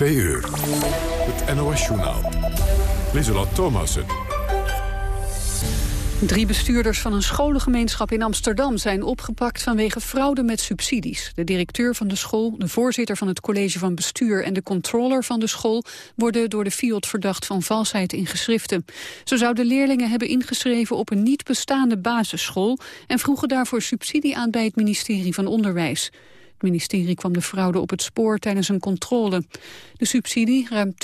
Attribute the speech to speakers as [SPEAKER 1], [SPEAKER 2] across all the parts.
[SPEAKER 1] Twee uur. Het NOS-journaal. Lieselot Thomassen.
[SPEAKER 2] Drie bestuurders van een scholengemeenschap in Amsterdam zijn opgepakt vanwege fraude met subsidies. De directeur van de school, de voorzitter van het college van bestuur en de controller van de school worden door de FIOD verdacht van valsheid in geschriften. Ze zouden leerlingen hebben ingeschreven op een niet bestaande basisschool en vroegen daarvoor subsidie aan bij het ministerie van Onderwijs. Het ministerie kwam de fraude op het spoor tijdens een controle. De subsidie, ruim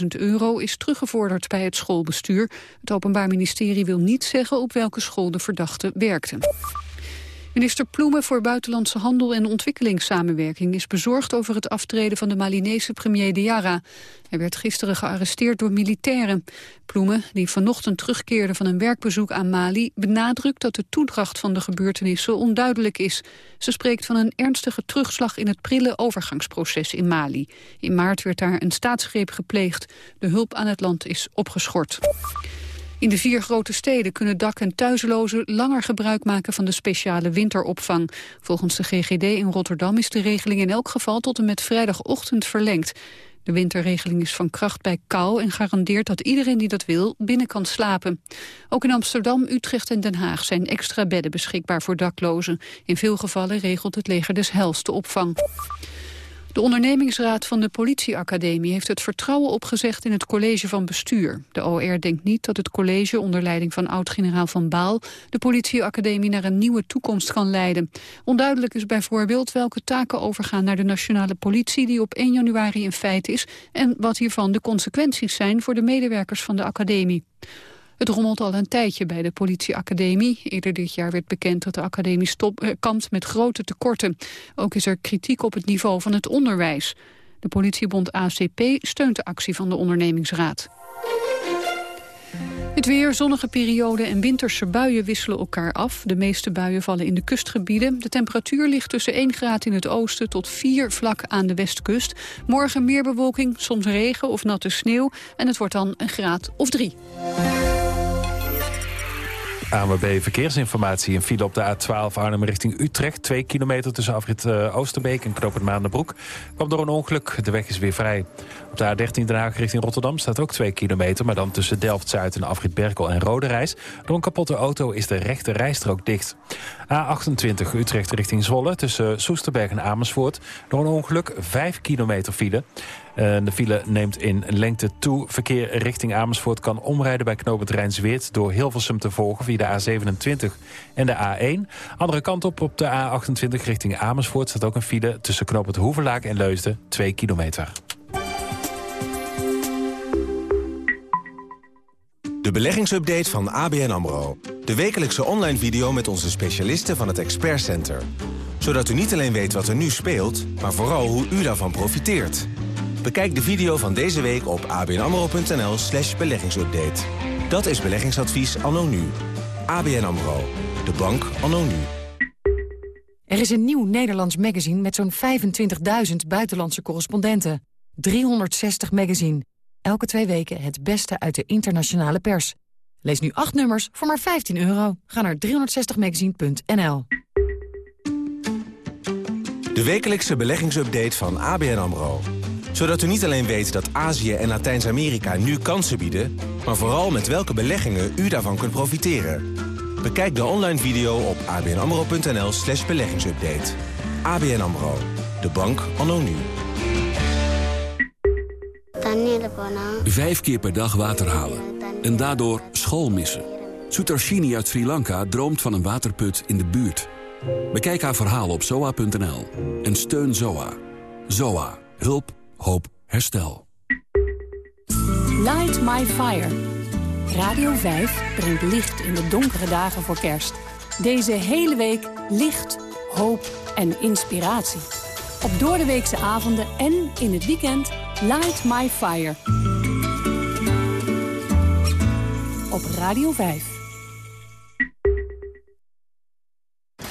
[SPEAKER 2] 250.000 euro, is teruggevorderd bij het schoolbestuur. Het Openbaar Ministerie wil niet zeggen op welke school de verdachte werkte. Minister Ploemen voor Buitenlandse Handel en Ontwikkelingssamenwerking is bezorgd over het aftreden van de Malinese premier Diarra. Hij werd gisteren gearresteerd door militairen. Ploemen, die vanochtend terugkeerde van een werkbezoek aan Mali, benadrukt dat de toedracht van de gebeurtenissen onduidelijk is. Ze spreekt van een ernstige terugslag in het prille overgangsproces in Mali. In maart werd daar een staatsgreep gepleegd. De hulp aan het land is opgeschort. In de vier grote steden kunnen dak- en thuislozen langer gebruik maken van de speciale winteropvang. Volgens de GGD in Rotterdam is de regeling in elk geval tot en met vrijdagochtend verlengd. De winterregeling is van kracht bij kou en garandeert dat iedereen die dat wil binnen kan slapen. Ook in Amsterdam, Utrecht en Den Haag zijn extra bedden beschikbaar voor daklozen. In veel gevallen regelt het leger des Hels de opvang. De ondernemingsraad van de politieacademie heeft het vertrouwen opgezegd in het college van bestuur. De OR denkt niet dat het college onder leiding van oud-generaal Van Baal de politieacademie naar een nieuwe toekomst kan leiden. Onduidelijk is bijvoorbeeld welke taken overgaan naar de nationale politie die op 1 januari in feit is en wat hiervan de consequenties zijn voor de medewerkers van de academie. Het rommelt al een tijdje bij de politieacademie. Eerder dit jaar werd bekend dat de academie stop, eh, kampt met grote tekorten. Ook is er kritiek op het niveau van het onderwijs. De politiebond ACP steunt de actie van de ondernemingsraad. Het weer, zonnige periode en winterse buien wisselen elkaar af. De meeste buien vallen in de kustgebieden. De temperatuur ligt tussen 1 graad in het oosten tot 4 vlak aan de westkust. Morgen meer bewolking, soms regen of natte sneeuw. En het wordt dan een graad of 3.
[SPEAKER 3] ANWB Verkeersinformatie. Een file op de A12 Arnhem richting Utrecht. Twee kilometer tussen afrit uh, Oosterbeek en Knoop Maandenbroek. Kwam door een ongeluk. De weg is weer vrij. Op de A13 Den Haag richting Rotterdam staat ook 2 kilometer... maar dan tussen Delft-Zuid en afrit Berkel en Roderijs. Door een kapotte auto is de rechte rijstrook dicht. A28 Utrecht richting Zwolle tussen Soesterberg en Amersfoort. Door een ongeluk 5 kilometer file. De file neemt in lengte toe. Verkeer richting Amersfoort kan omrijden bij knooppunt Rijnsweert... door Hilversum te volgen via de A27 en de A1. Andere kant op, op de A28 richting Amersfoort... staat ook een file tussen knooppunt Hoevelaak en Leusden, 2 kilometer.
[SPEAKER 4] De beleggingsupdate van ABN AMRO. De wekelijkse online video met onze specialisten van het Expert Center. Zodat u niet alleen weet wat er nu speelt, maar vooral hoe u daarvan profiteert. Bekijk de video van deze week op abnamro.nl slash beleggingsupdate. Dat is beleggingsadvies anno nu. ABN AMRO. De bank anno nu.
[SPEAKER 5] Er is een nieuw Nederlands magazine met zo'n 25.000 buitenlandse correspondenten. 360 magazine. Elke twee weken het beste uit de internationale pers. Lees nu acht nummers voor maar 15 euro. Ga naar 360magazine.nl.
[SPEAKER 4] De wekelijkse beleggingsupdate van ABN AMRO zodat u niet alleen weet dat Azië en Latijns-Amerika nu kansen bieden... maar vooral met welke beleggingen u daarvan kunt profiteren. Bekijk de online video op abnamro.nl slash beleggingsupdate. ABN AMRO, de bank anno nu.
[SPEAKER 6] Vijf keer per dag water halen en daardoor school missen. Sutarshini uit Sri Lanka droomt van een waterput in de buurt. Bekijk haar verhaal op zoa.nl en steun ZOA. ZOA. Hulp hoop, herstel.
[SPEAKER 7] Light My Fire. Radio 5 brengt licht in de donkere dagen voor kerst. Deze hele week licht, hoop en inspiratie. Op doordeweekse avonden en in het weekend Light My Fire. Op Radio 5.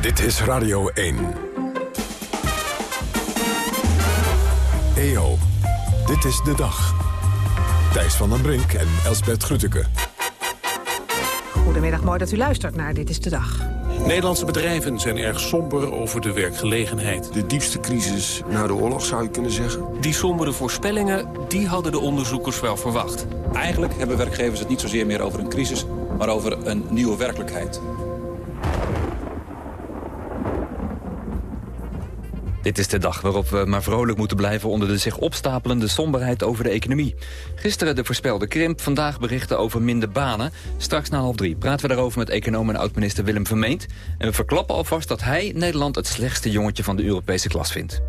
[SPEAKER 1] Dit is Radio 1. EO, dit is de dag. Thijs van den Brink en Elsbert Grütke.
[SPEAKER 8] Goedemiddag, mooi dat u luistert naar Dit is de Dag.
[SPEAKER 9] Nederlandse bedrijven zijn erg somber over de werkgelegenheid.
[SPEAKER 10] De diepste crisis na de oorlog, zou je kunnen zeggen.
[SPEAKER 9] Die sombere voorspellingen, die hadden de onderzoekers wel verwacht.
[SPEAKER 11] Eigenlijk hebben werkgevers het niet zozeer meer over een crisis... maar over een nieuwe werkelijkheid.
[SPEAKER 12] Dit is de dag waarop we maar vrolijk moeten blijven... onder de zich opstapelende somberheid over de economie. Gisteren de voorspelde krimp, vandaag berichten over minder banen. Straks na half drie praten we daarover met econoom en oud-minister Willem Vermeend. En we verklappen alvast dat hij Nederland het slechtste jongetje van de Europese klas vindt.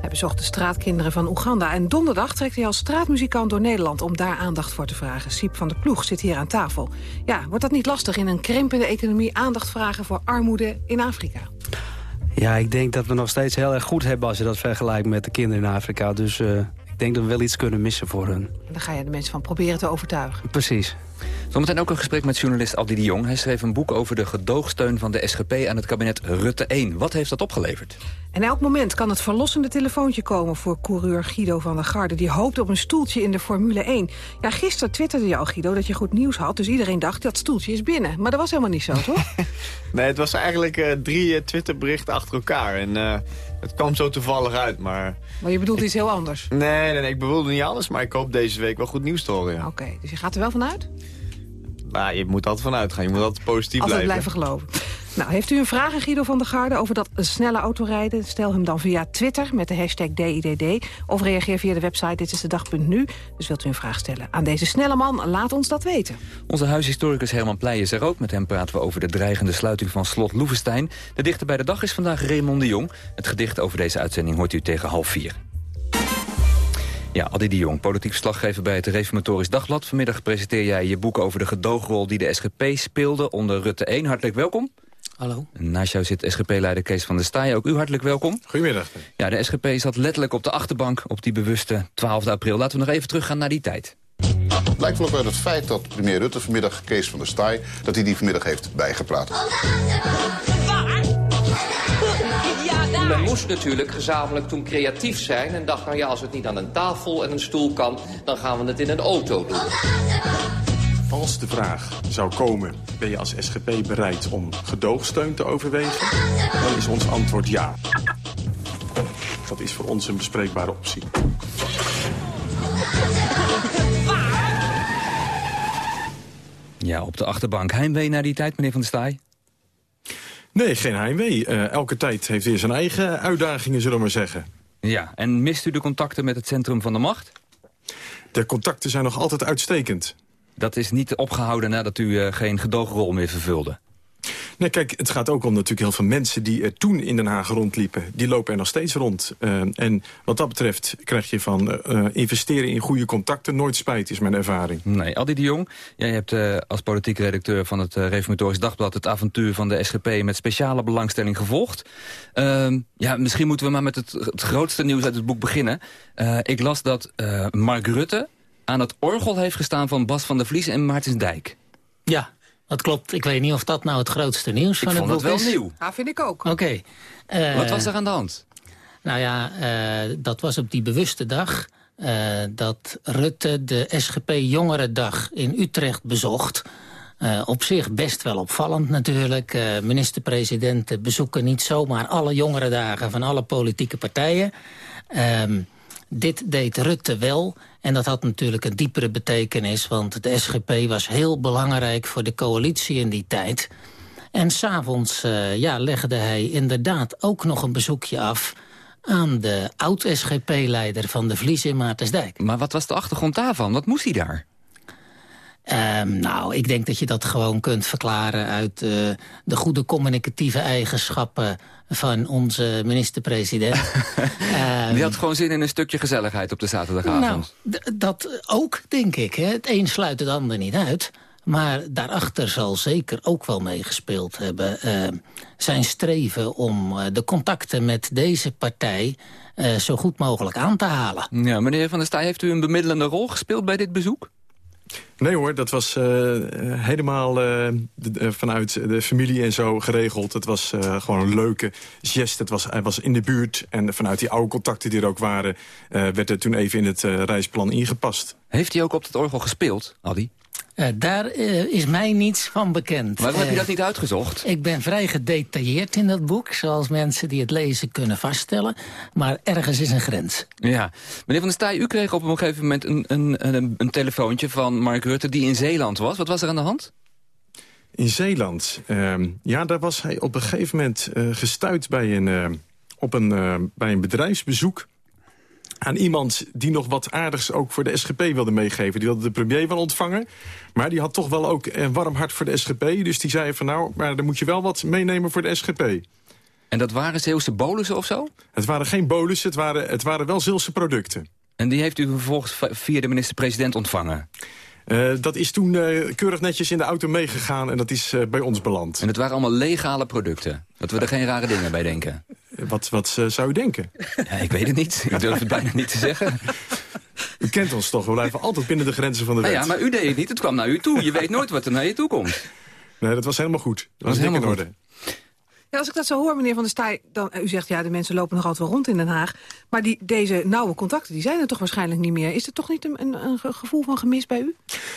[SPEAKER 8] Hij bezocht de straatkinderen van Oeganda. En donderdag trekt hij als straatmuzikant door Nederland... om daar aandacht voor te vragen. Siep van der Ploeg zit hier aan tafel. Ja, wordt dat niet lastig in een krimpende economie... aandacht vragen voor armoede in Afrika?
[SPEAKER 13] Ja, ik denk dat we nog steeds heel erg goed hebben... als je dat vergelijkt met de kinderen in Afrika. Dus uh, ik denk dat we wel iets kunnen missen voor hun.
[SPEAKER 8] Dan ga je de mensen van proberen te overtuigen.
[SPEAKER 13] Precies.
[SPEAKER 12] Zometeen ook een gesprek met journalist Aldi de Jong. Hij schreef een boek over de gedoogsteun van de SGP aan het kabinet Rutte 1. Wat heeft dat opgeleverd?
[SPEAKER 8] En elk moment kan het verlossende telefoontje komen voor coureur Guido van der Garde. Die hoopt op een stoeltje in de Formule 1. Ja, gisteren twitterde je al, Guido, dat je goed nieuws had. Dus iedereen dacht, dat stoeltje is binnen. Maar dat was helemaal niet zo, toch?
[SPEAKER 14] nee, het was eigenlijk uh, drie uh, Twitterberichten achter elkaar. En uh, het kwam zo toevallig uit, maar...
[SPEAKER 8] Maar je bedoelt iets heel anders?
[SPEAKER 14] Nee, nee, nee, ik bedoelde niet anders. Maar ik hoop deze week wel goed nieuws te horen, ja.
[SPEAKER 8] Oké, dus je gaat er wel vanuit?
[SPEAKER 14] Nou, je moet altijd vanuit gaan. Je moet altijd positief
[SPEAKER 8] altijd
[SPEAKER 14] blijven.
[SPEAKER 8] blijven geloven. Nou, heeft u een vraag aan Guido van der Garde over dat snelle autorijden? Stel hem dan via Twitter met de hashtag DIDD. Of reageer via de website dit is de. Dus wilt u een vraag stellen aan deze snelle man, laat ons dat weten.
[SPEAKER 12] Onze huishistoricus Herman Pleij is er ook. Met hem praten we over de dreigende sluiting van slot Loevestein. De dichter bij de dag is vandaag Raymond de Jong. Het gedicht over deze uitzending hoort u tegen half vier. Ja, Adi de Jong, politiek verslaggever bij het Reformatorisch Dagblad. Vanmiddag presenteer jij je boek over de gedoogrol die de SGP speelde onder Rutte 1. Hartelijk welkom.
[SPEAKER 15] Hallo.
[SPEAKER 12] Naast jou zit SGP-leider Kees van der Staaij. Ook u hartelijk welkom.
[SPEAKER 16] Goedemiddag.
[SPEAKER 12] Ja, de SGP zat letterlijk op de achterbank op die bewuste 12 april. Laten we nog even teruggaan naar die tijd.
[SPEAKER 17] Het blijkt wel ook uit het feit dat premier Rutte vanmiddag, Kees van der Staaij... dat hij die vanmiddag heeft bijgepraat.
[SPEAKER 15] Men moest natuurlijk gezamenlijk toen creatief zijn... en dacht, nou ja, als het niet aan een tafel en een stoel kan... dan gaan we het in een auto doen.
[SPEAKER 16] Als de vraag zou komen, ben je als SGP bereid om gedoogsteun te overwegen? Dan is ons antwoord ja. Dat is voor ons een bespreekbare optie.
[SPEAKER 12] Ja, op de achterbank. Heimwee naar die tijd, meneer Van der Staaij?
[SPEAKER 16] Nee, geen heimwee. Uh, elke tijd heeft weer zijn eigen uitdagingen, zullen we maar zeggen.
[SPEAKER 12] Ja, en mist u de contacten met het centrum van de macht?
[SPEAKER 16] De contacten zijn nog altijd uitstekend.
[SPEAKER 12] Dat is niet opgehouden nadat u uh, geen gedoogrol meer vervulde?
[SPEAKER 16] Nee, kijk, het gaat ook om natuurlijk heel veel mensen die er toen in Den Haag rondliepen. Die lopen er nog steeds rond. Uh, en wat dat betreft krijg je van uh, investeren in goede contacten nooit spijt, is mijn ervaring.
[SPEAKER 12] Nee, Adi de Jong, jij hebt uh, als politiek redacteur van het Reformatorisch Dagblad... het avontuur van de SGP met speciale belangstelling gevolgd. Ehm, ja, misschien moeten we maar met het, het grootste nieuws uit het boek beginnen. ik las dat Mark Rutte aan het orgel heeft gestaan van Bas van der Vlies en Maartens Dijk.
[SPEAKER 15] Ja, dat klopt. Ik weet niet of dat nou het grootste nieuws
[SPEAKER 12] ik
[SPEAKER 15] van het
[SPEAKER 12] boek
[SPEAKER 15] is.
[SPEAKER 12] Ik vond het wel nieuw.
[SPEAKER 8] Ja, vind ik ook.
[SPEAKER 15] Oké. Okay.
[SPEAKER 12] Uh, Wat was er aan de hand?
[SPEAKER 15] Nou ja, uh, dat was op die bewuste dag... Uh, dat Rutte de SGP Jongerendag in Utrecht bezocht... Uh, op zich best wel opvallend natuurlijk. Uh, Minister-presidenten bezoeken niet zomaar alle jongerendagen van alle politieke partijen. Uh, dit deed Rutte wel. En dat had natuurlijk een diepere betekenis... want de SGP was heel belangrijk voor de coalitie in die tijd. En s'avonds uh, ja, legde hij inderdaad ook nog een bezoekje af aan de oud-SGP-leider van de Vlies in Maartensdijk.
[SPEAKER 12] Maar wat was de achtergrond daarvan? Wat moest hij daar?
[SPEAKER 15] Um, nou, ik denk dat je dat gewoon kunt verklaren uit uh, de goede communicatieve eigenschappen van onze minister-president.
[SPEAKER 12] um, Die had gewoon zin in een stukje gezelligheid op de zaterdagavond.
[SPEAKER 15] Nou, dat ook, denk ik. Hè. Het een sluit het ander niet uit. Maar daarachter zal zeker ook wel meegespeeld hebben... Uh, zijn streven om uh, de contacten met deze partij... Uh, zo goed mogelijk aan te halen.
[SPEAKER 12] Ja, meneer Van der Staaij, heeft u een bemiddelende rol gespeeld bij dit bezoek?
[SPEAKER 16] Nee hoor, dat was uh, helemaal de, vanuit de familie en zo geregeld. Het was gewoon een leuke gest. Het was, hij was in de buurt en vanuit die oude contacten die er ook waren... werd er toen even in het reisplan ingepast.
[SPEAKER 12] Heeft hij ook op het orgel gespeeld, Adi?
[SPEAKER 15] Uh, daar uh, is mij niets van bekend.
[SPEAKER 12] Waarom heb je dat niet uitgezocht?
[SPEAKER 15] Ik ben vrij gedetailleerd in dat boek, zoals mensen die het lezen kunnen vaststellen. Maar ergens is een grens.
[SPEAKER 12] Ja. Meneer Van der Staaij, u kreeg op een gegeven moment een, een, een, een telefoontje van Mark Rutte die in Zeeland was. Wat was er aan de hand?
[SPEAKER 16] In Zeeland? Uh, ja, daar was hij op een gegeven moment uh, gestuurd bij een, op een, bij een bedrijfsbezoek aan iemand die nog wat aardigs ook voor de SGP wilde meegeven. Die wilde de premier wel ontvangen, maar die had toch wel ook een warm hart voor de SGP. Dus die zei van nou, maar dan moet je wel wat meenemen voor de SGP.
[SPEAKER 12] En dat waren Zeeuwse bolussen of zo?
[SPEAKER 16] Het waren geen bolussen, het waren, het waren wel Zeeuwse producten.
[SPEAKER 12] En die heeft u vervolgens via de minister-president ontvangen?
[SPEAKER 16] Uh, dat is toen uh, keurig netjes in de auto meegegaan en dat is uh, bij ons beland.
[SPEAKER 12] En het waren allemaal legale producten? Dat we er geen rare dingen bij denken?
[SPEAKER 16] Wat, wat zou u denken?
[SPEAKER 12] Ja, ik weet het niet. Ik durf het bijna niet te zeggen.
[SPEAKER 16] U kent ons toch, we blijven altijd binnen de grenzen van de wet.
[SPEAKER 12] Nou ja, maar u deed het niet, het kwam naar u toe. Je weet nooit wat er naar je toe komt.
[SPEAKER 16] Nee, dat was helemaal goed. Dat, dat was helemaal in orde.
[SPEAKER 8] Als ik dat zo hoor, meneer Van der Staaij... dan u zegt, ja, de mensen lopen nog altijd wel rond in Den Haag. Maar die, deze nauwe contacten, die zijn er toch waarschijnlijk niet meer. Is er toch niet een, een, een gevoel van gemis bij u?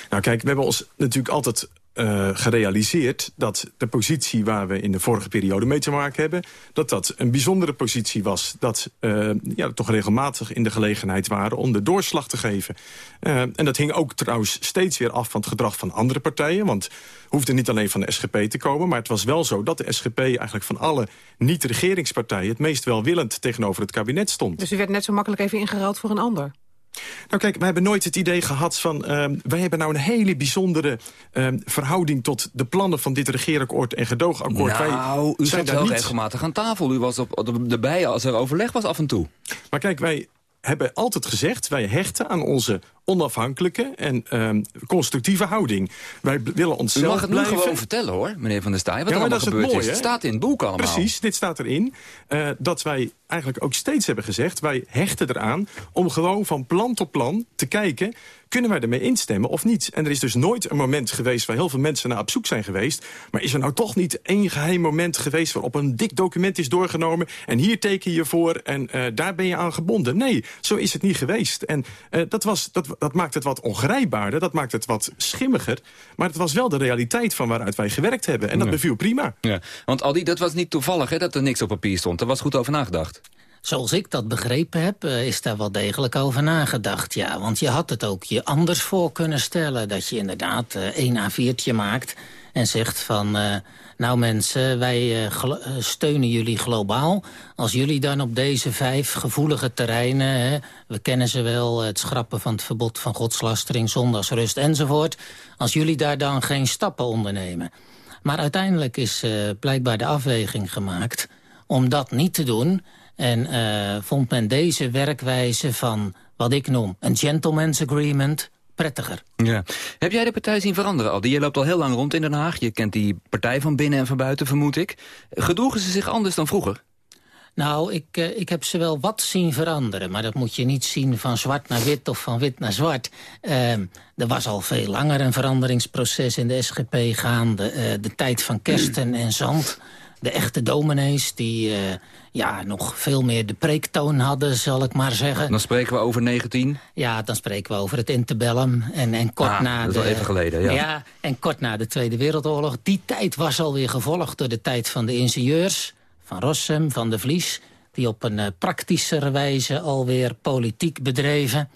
[SPEAKER 16] Nou kijk, we hebben ons natuurlijk altijd uh, gerealiseerd dat de positie waar we in de vorige periode mee te maken hebben... dat dat een bijzondere positie was. Dat uh, ja, toch regelmatig in de gelegenheid waren om de doorslag te geven. Uh, en dat hing ook trouwens steeds weer af van het gedrag van andere partijen. Want hoefde niet alleen van de SGP te komen. Maar het was wel zo dat de SGP eigenlijk van alle niet-regeringspartijen... het meest welwillend tegenover het kabinet stond.
[SPEAKER 8] Dus u werd net zo makkelijk even ingeruild voor een ander?
[SPEAKER 16] Nou kijk, we hebben nooit het idee gehad van... Uh, wij hebben nou een hele bijzondere uh, verhouding... tot de plannen van dit regeerakkoord en gedoogakkoord.
[SPEAKER 12] Nou, wij u zijn zat wel niet... regelmatig aan tafel. U was op, op, erbij als er overleg was af en toe.
[SPEAKER 16] Maar kijk, wij hebben altijd gezegd... wij hechten aan onze onafhankelijke en um, constructieve houding. Wij willen onszelf
[SPEAKER 12] U mag het
[SPEAKER 16] nu
[SPEAKER 12] gewoon vertellen, hoor, meneer Van der Staaij. Wat ja, er allemaal gebeurd is. Mooi, het staat in het boek allemaal.
[SPEAKER 16] Precies, dit staat erin. Uh, dat wij eigenlijk ook steeds hebben gezegd... wij hechten eraan om gewoon van plan tot plan te kijken... kunnen wij ermee instemmen of niet? En er is dus nooit een moment geweest waar heel veel mensen naar op zoek zijn geweest. Maar is er nou toch niet één geheim moment geweest... waarop een dik document is doorgenomen... en hier teken je voor en uh, daar ben je aan gebonden? Nee, zo is het niet geweest. En uh, dat, was, dat, dat maakt het wat ongrijpbaarder, dat maakt het wat schimmiger. Maar het was wel de realiteit van waaruit wij gewerkt hebben. En dat beviel prima.
[SPEAKER 12] Ja. Want Aldi, dat was niet toevallig hè, dat er niks op papier stond. Er was goed over nagedacht.
[SPEAKER 15] Zoals ik dat begrepen heb, is daar wel degelijk over nagedacht. Ja, want je had het ook je anders voor kunnen stellen. Dat je inderdaad uh, één A4'tje maakt en zegt van... Uh, nou mensen, wij steunen jullie globaal. Als jullie dan op deze vijf gevoelige terreinen... Hè, we kennen ze wel, het schrappen van het verbod van godslastering... zondagsrust enzovoort... als jullie daar dan geen stappen ondernemen. Maar uiteindelijk is blijkbaar de afweging gemaakt om dat niet te doen... En uh, vond men deze werkwijze van wat ik noem een gentleman's agreement prettiger.
[SPEAKER 12] Ja. Heb jij de partij zien veranderen, Aldi? Je loopt al heel lang rond in Den Haag. Je kent die partij van binnen en van buiten, vermoed ik. Gedroegen ze zich anders dan vroeger?
[SPEAKER 15] Nou, ik, uh, ik heb ze wel wat zien veranderen. Maar dat moet je niet zien van zwart naar wit of van wit naar zwart. Uh, er was al veel langer een veranderingsproces in de SGP gaande. Uh, de tijd van kersten en zand de echte dominees die uh, ja, nog veel meer de preektoon hadden, zal ik maar zeggen.
[SPEAKER 12] Dan spreken we over 19?
[SPEAKER 15] Ja, dan spreken we over het interbellum. En, en kort
[SPEAKER 12] ah,
[SPEAKER 15] na
[SPEAKER 12] dat
[SPEAKER 15] de,
[SPEAKER 12] is al even geleden, ja.
[SPEAKER 15] ja. En kort na de Tweede Wereldoorlog. Die tijd was alweer gevolgd door de tijd van de ingenieurs. Van Rossum, van de Vlies. Die op een uh, praktischer wijze alweer politiek bedreven.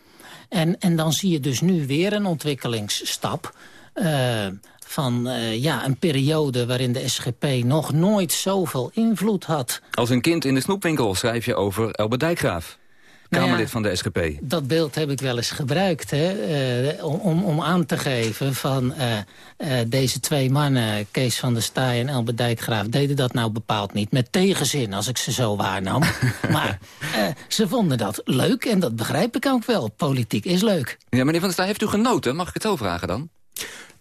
[SPEAKER 15] En, en dan zie je dus nu weer een ontwikkelingsstap... Uh, van uh, ja, een periode waarin de SGP nog nooit zoveel invloed had.
[SPEAKER 12] Als een kind in de snoepwinkel schrijf je over Elbe Dijkgraaf. Kamerlid nou ja, van de SGP.
[SPEAKER 15] Dat beeld heb ik wel eens gebruikt hè, uh, om, om aan te geven van uh, uh, deze twee mannen, Kees van der Staaij en Elbe Dijkgraaf, deden dat nou bepaald niet met tegenzin als ik ze zo waarnam. maar ze vonden dat leuk en dat begrijp ik ook wel. Politiek is leuk.
[SPEAKER 12] Ja, meneer van der Staaij, heeft u genoten? Mag ik het zo vragen dan?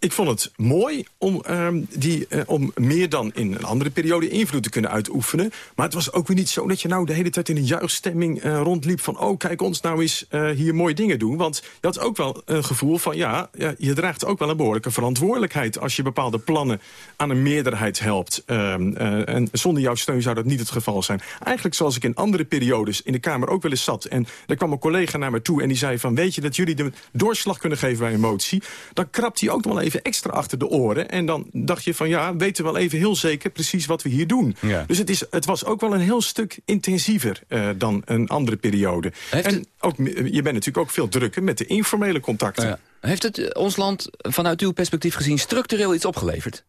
[SPEAKER 16] Ik vond het mooi om, ehm, die, eh, om meer dan in een andere periode invloed te kunnen uitoefenen. Maar het was ook weer niet zo dat je nou de hele tijd in een juichstemming uh, rondliep... van oh, kijk ons nou eens uh, hier mooie dingen doen. Want je had ook wel een gevoel van ja, ja, je draagt ook wel een behoorlijke verantwoordelijkheid... als je bepaalde plannen aan een meerderheid helpt. Ehm, en zonder jouw steun zou dat niet het geval zijn. Eigenlijk zoals ik in andere periodes in de Kamer ook wel eens zat... en daar kwam een collega naar me toe en die zei van... weet je dat jullie de doorslag kunnen geven bij een motie... dan krapt hij ook nog wel even extra achter de oren. En dan dacht je van ja, weten we wel even heel zeker precies wat we hier doen. Dus het, is, het was ook wel een heel stuk intensiever uh, dan een andere periode. Heeft en ook, je bent natuurlijk ook veel drukker met de informele contacten.
[SPEAKER 12] ja. Heeft het eh, ons land vanuit uw perspectief gezien structureel iets opgeleverd?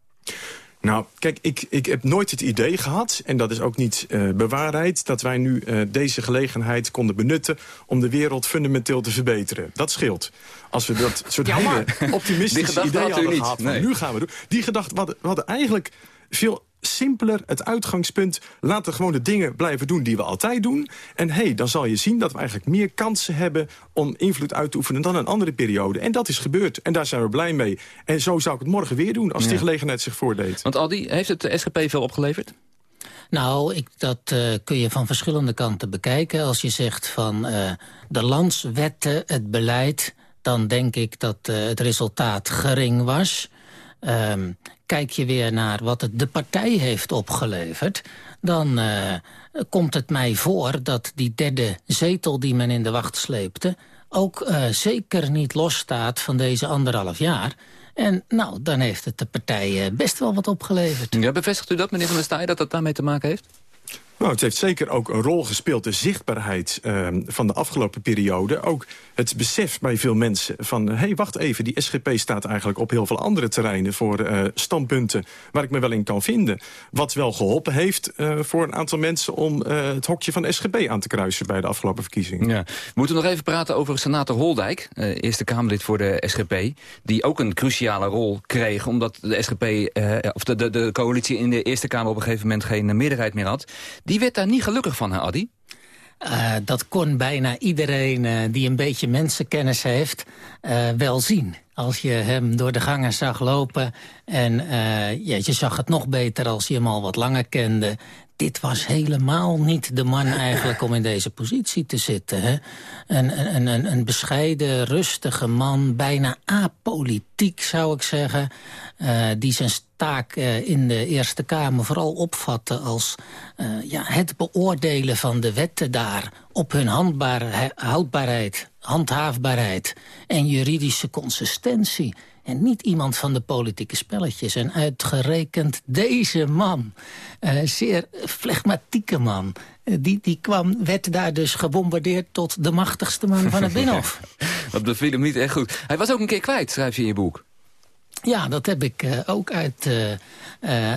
[SPEAKER 16] Nou, kijk, ik, ik heb nooit het idee gehad, en dat is ook niet uh, bewaarheid... dat wij nu uh, deze gelegenheid konden benutten om de wereld fundamenteel te verbeteren. Dat scheelt. Als we dat soort ja, hele optimistische ideeën hadden gehad, nee. nu gaan we doen. Die gedachte, we hadden eigenlijk veel simpeler het uitgangspunt. Laten we gewoon de dingen blijven doen die we altijd doen. En hey, dan zal je zien dat we eigenlijk meer kansen hebben... om invloed uit te oefenen dan een andere periode. En dat is gebeurd. En daar zijn we blij mee. En zo zou ik het morgen weer doen als die gelegenheid zich voordeed.
[SPEAKER 12] Want Aldi, heeft het de SGP veel opgeleverd?
[SPEAKER 15] Nou, ik, dat uh, kun je van verschillende kanten bekijken. Als je zegt van uh, de landswetten, het beleid... dan denk ik dat uh, het resultaat gering was... Um, kijk je weer naar wat het de partij heeft opgeleverd... dan uh, komt het mij voor dat die derde zetel die men in de wacht sleepte... ook uh, zeker niet losstaat van deze anderhalf jaar... En nou, dan heeft het de partij uh, best wel wat opgeleverd.
[SPEAKER 12] Ja, bevestigt u dat, meneer Van der Staaij, dat dat daarmee te maken heeft?
[SPEAKER 16] Nou, het heeft zeker ook een rol gespeeld, de zichtbaarheid uh, van de afgelopen periode. Ook het besef bij veel mensen van... hé, hey, wacht even, die SGP staat eigenlijk op heel veel andere terreinen... voor uh, standpunten waar ik me wel in kan vinden. Wat wel geholpen heeft uh, voor een aantal mensen... om het hokje van SGP aan te kruisen bij de afgelopen verkiezingen.
[SPEAKER 12] Ja. We moeten nog even praten over senator Holdijk, Eerste Kamerlid voor de SGP... die ook een cruciale rol kreeg, omdat de SGP... of de, de, coalitie in de Eerste Kamer op een gegeven moment geen meerderheid meer had... Die werd daar niet gelukkig van, hè, Adi?
[SPEAKER 15] Uh, dat kon bijna iedereen uh, die een beetje mensenkennis heeft uh, wel zien. Als je hem door de gangen zag lopen en ja, je zag het nog beter als je hem al wat langer kende dit was helemaal niet de man eigenlijk om in deze positie te zitten. Hè? Een, een, een, een bescheiden, rustige man, bijna apolitiek zou ik zeggen... Uh, die zijn taak uh, in de Eerste Kamer vooral opvatte als ja, het beoordelen van de wetten daar... op hun houdbaarheid, handhaafbaarheid en juridische consistentie... En niet iemand van de politieke spelletjes. En uitgerekend deze man, uh, zeer flegmatieke man... Uh, die, die kwam, werd daar dus gebombardeerd tot de machtigste man van het Binnenhof.
[SPEAKER 12] dat beviel hem niet echt goed. Hij was ook een keer kwijt, schrijf je in je boek.
[SPEAKER 15] Ja, dat heb ik uh, ook uit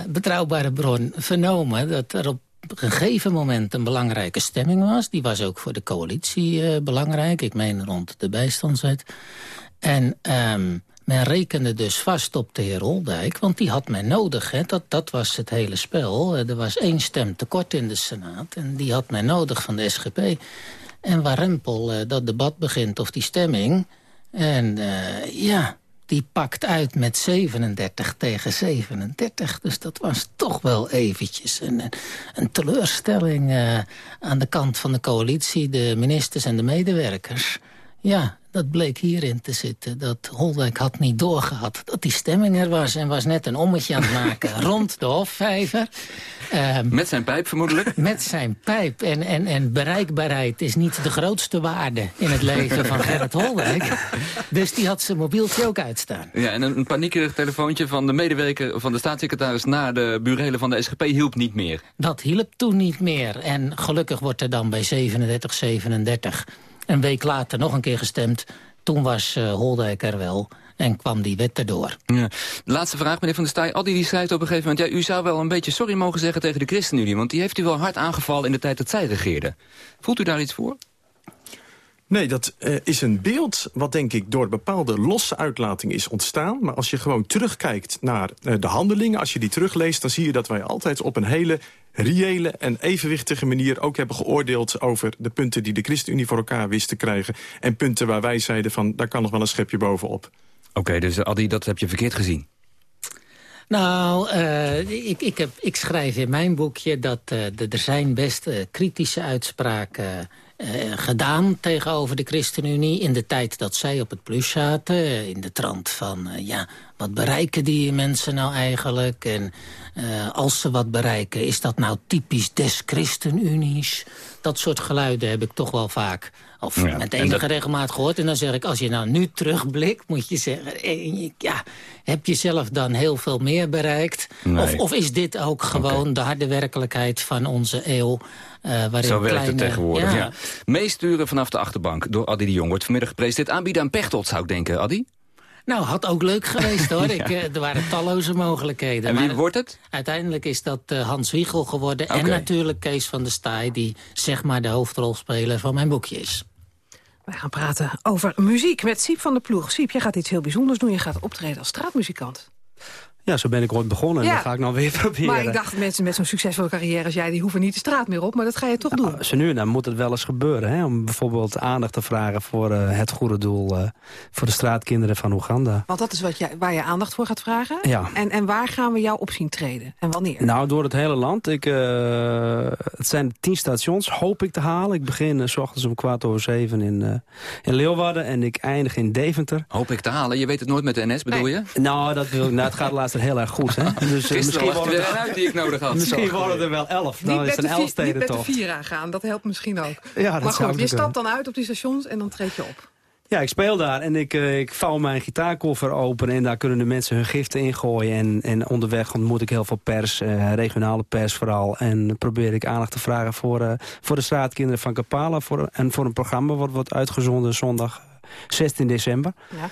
[SPEAKER 15] betrouwbare bron vernomen. Dat er op gegeven moment een belangrijke stemming was. Die was ook voor de coalitie belangrijk. Ik meen rond de bijstandswet. En... Um, men rekende dus vast op de heer Oldijk, want die had men nodig. Hè. Dat, dat was het hele spel. Er was één stem tekort in de Senaat en die had men nodig van de SGP. En waar Rempel uh, dat debat begint of die stemming... en ja, die pakt uit met 37 tegen 37. Dus dat was toch wel eventjes een, een teleurstelling uh, aan de kant van de coalitie... de ministers en de medewerkers. Ja, dat bleek hierin te zitten. Dat Holdijk had niet doorgehad dat die stemming er was... en was net een ommetje aan het maken rond de Hofvijver.
[SPEAKER 12] Um, met zijn pijp vermoedelijk?
[SPEAKER 15] Met zijn pijp. En, en, en bereikbaarheid is niet de grootste waarde in het leven van Gerrit Holdijk. Dus die had zijn mobieltje ook uitstaan.
[SPEAKER 12] Ja, en een paniekerig telefoontje van de medewerker van de staatssecretaris... naar de burelen van de SGP hielp niet meer.
[SPEAKER 15] Dat hielp toen niet meer. En gelukkig wordt er dan bij 37, 37 een week later nog een keer gestemd. Toen was uh, Holdijk er wel en kwam die wet erdoor.
[SPEAKER 12] Ja. Laatste vraag, meneer Van der Staaij. Aldi die schrijft op een gegeven moment... Ja, u zou wel een beetje sorry mogen zeggen tegen de ChristenUnie... want die heeft u wel hard aangevallen in de tijd dat zij regeerden. Voelt u daar iets voor?
[SPEAKER 16] Nee, dat uh, is een beeld wat denk ik door bepaalde losse uitlating is ontstaan. Maar als je gewoon terugkijkt naar uh, de handelingen, als je die terugleest... dan zie je dat wij altijd op een hele reële en evenwichtige manier ook hebben geoordeeld over de punten die de ChristenUnie voor elkaar wist te krijgen. En punten waar wij zeiden van, daar kan nog wel een schepje bovenop.
[SPEAKER 12] Oké, dus Adi, dat heb je verkeerd gezien.
[SPEAKER 15] Nou, uh, ik, ik, heb, ik schrijf in mijn boekje dat uh, er zijn best uh, kritische uitspraken uh, gedaan tegenover de ChristenUnie... in de tijd dat zij op het plus zaten. Uh, in de trant van, uh, ja, wat bereiken die mensen nou eigenlijk? En als ze wat bereiken, is dat nou typisch des ChristenUnies? Dat soort geluiden heb ik toch wel vaak... of ja, met enige dat... regelmaat gehoord. En dan zeg ik, als je nou nu terugblikt, moet je zeggen... ja, heb je zelf dan heel veel meer bereikt? Nee. Of, of, is dit ook gewoon okay. de harde werkelijkheid van onze eeuw... Uh, waarin
[SPEAKER 12] Zo werkt
[SPEAKER 15] kleine,
[SPEAKER 12] het tegenwoordig,
[SPEAKER 15] ja.
[SPEAKER 12] ja. Meesturen vanaf de achterbank door Adi de Jong... wordt vanmiddag gepresenteerd aanbieden aan Pechtold, zou ik denken, Adi?
[SPEAKER 15] Nou, had ook leuk geweest hoor. Ik, uh, er waren talloze mogelijkheden.
[SPEAKER 12] En wie
[SPEAKER 15] maar
[SPEAKER 12] wordt het?
[SPEAKER 15] Uiteindelijk is dat uh, Hans Wiegel geworden. Okay. En natuurlijk Kees van der Staaij, die zeg maar de hoofdrolspeler van mijn boekje is.
[SPEAKER 8] We gaan praten over muziek met Siep van der Ploeg. Siep, jij gaat iets heel bijzonders doen. Je gaat optreden als straatmuzikant.
[SPEAKER 13] Ja, zo ben ik ooit begonnen en
[SPEAKER 8] Ja.
[SPEAKER 13] dat ga ik nou weer proberen.
[SPEAKER 8] Maar ik dacht, mensen met zo'n succesvolle carrière als jij... die hoeven niet de straat meer op, maar dat ga je toch doen.
[SPEAKER 13] Nou, zo nu en dan moet het wel eens gebeuren. Hè? Om bijvoorbeeld aandacht te vragen voor uh, het goede doel... Uh, voor de straatkinderen van Oeganda.
[SPEAKER 8] Want dat is wat jij, waar je aandacht voor gaat vragen?
[SPEAKER 13] Ja.
[SPEAKER 8] En, en waar gaan we jou op zien treden? En wanneer?
[SPEAKER 13] Nou, door het hele land. Ik, uh, het zijn tien stations, hoop ik te halen. Ik begin uh, s ochtends om kwart over zeven in, uh, in Leeuwarden en ik eindig in Deventer.
[SPEAKER 12] Hoop ik te halen? Je weet het nooit met de NS, bedoel
[SPEAKER 13] nee.
[SPEAKER 12] je?
[SPEAKER 13] Nou, dat wil, nou, het gaat laatst heel erg goed. Hè?
[SPEAKER 12] Dus, misschien worden er uit die ik nodig had.
[SPEAKER 13] Misschien worden er wel elf.
[SPEAKER 8] Niet
[SPEAKER 13] Dan is
[SPEAKER 8] met,
[SPEAKER 13] een
[SPEAKER 8] de,
[SPEAKER 13] elf
[SPEAKER 8] niet met de vier aangaan, dat helpt misschien ook.
[SPEAKER 13] Ja, dat
[SPEAKER 8] maar goed, je stapt dan uit op die stations en dan treed je op.
[SPEAKER 13] Ja, ik speel daar en ik, uh, ik vouw mijn gitaarkoffer open... en daar kunnen de mensen hun giften ingooien. En, en onderweg ontmoet ik heel veel pers, uh, regionale pers vooral. En probeer ik aandacht te vragen voor, uh, voor de straatkinderen van Kapala... Voor, en voor een programma wat wordt uitgezonden zondag 16 december.
[SPEAKER 8] Ja.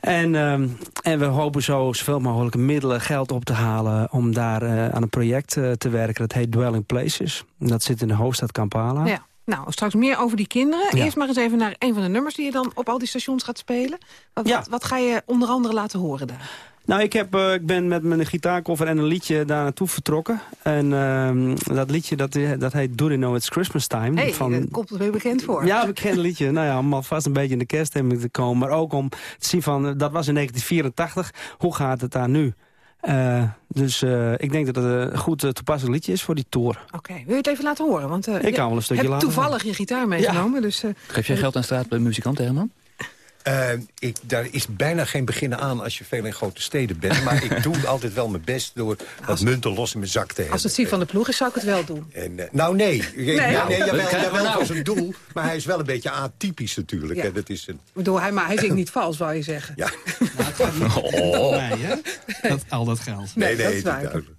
[SPEAKER 13] En, um, en we hopen zo zoveel mogelijk middelen, geld op te halen... om daar uh, aan een project uh, te werken. Dat heet Dwelling Places. En dat zit in de hoofdstad Kampala.
[SPEAKER 8] Ja. Nou, straks meer over die kinderen.
[SPEAKER 13] Ja.
[SPEAKER 8] Eerst maar eens even naar een van de nummers die je dan op al die stations gaat spelen. Wat,
[SPEAKER 13] Ja.
[SPEAKER 8] wat, wat ga je onder andere laten horen daar?
[SPEAKER 13] Nou, ik, heb, uh, ik ben met mijn gitaarkoffer en een liedje daar naartoe vertrokken. En uh, dat liedje, dat, dat heet Do They Know It's Christmas Time.
[SPEAKER 8] hey,
[SPEAKER 13] van,
[SPEAKER 8] dat komt er weer bekend voor.
[SPEAKER 13] Ja, bekend liedje. nou ja, om alvast een beetje in de kerststemming te komen. Maar ook om te zien van, dat was in 1984. Hoe gaat het daar nu? Uh, dus uh, ik denk dat het een goed uh, toepasselijk liedje is voor die tour.
[SPEAKER 8] Oké, okay. wil je het even laten horen? Want, uh,
[SPEAKER 13] ik kan wel een stukje
[SPEAKER 8] heb
[SPEAKER 13] laten
[SPEAKER 8] toevallig je gitaar meegenomen.
[SPEAKER 13] Ja.
[SPEAKER 8] Dus,
[SPEAKER 12] Geef jij geld aan straatmuzikanten, Herman?
[SPEAKER 18] Uh, ik, daar is bijna geen beginnen aan als je veel in grote steden bent. Maar ik doe altijd wel mijn best door wat
[SPEAKER 8] als,
[SPEAKER 18] munten los in mijn zak te hebben.
[SPEAKER 8] Als het zie van de ploeg is, zou ik het wel doen.
[SPEAKER 18] En, uh, nou, nee. nee,
[SPEAKER 8] nee,
[SPEAKER 18] ja, nee jawel, jawel
[SPEAKER 8] nou.
[SPEAKER 18] voor zijn doel. Maar hij is wel een beetje atypisch natuurlijk.
[SPEAKER 8] Ja.
[SPEAKER 18] Hè. Dat is een...
[SPEAKER 8] Bedoel, hij, maar hij zingt niet vals, wou je zeggen.
[SPEAKER 18] Ja.
[SPEAKER 13] Nou, het gaat niet oh. mij, hè? Dat, al dat geld.
[SPEAKER 18] Nee, nee,
[SPEAKER 8] dat is waar.
[SPEAKER 18] duidelijk.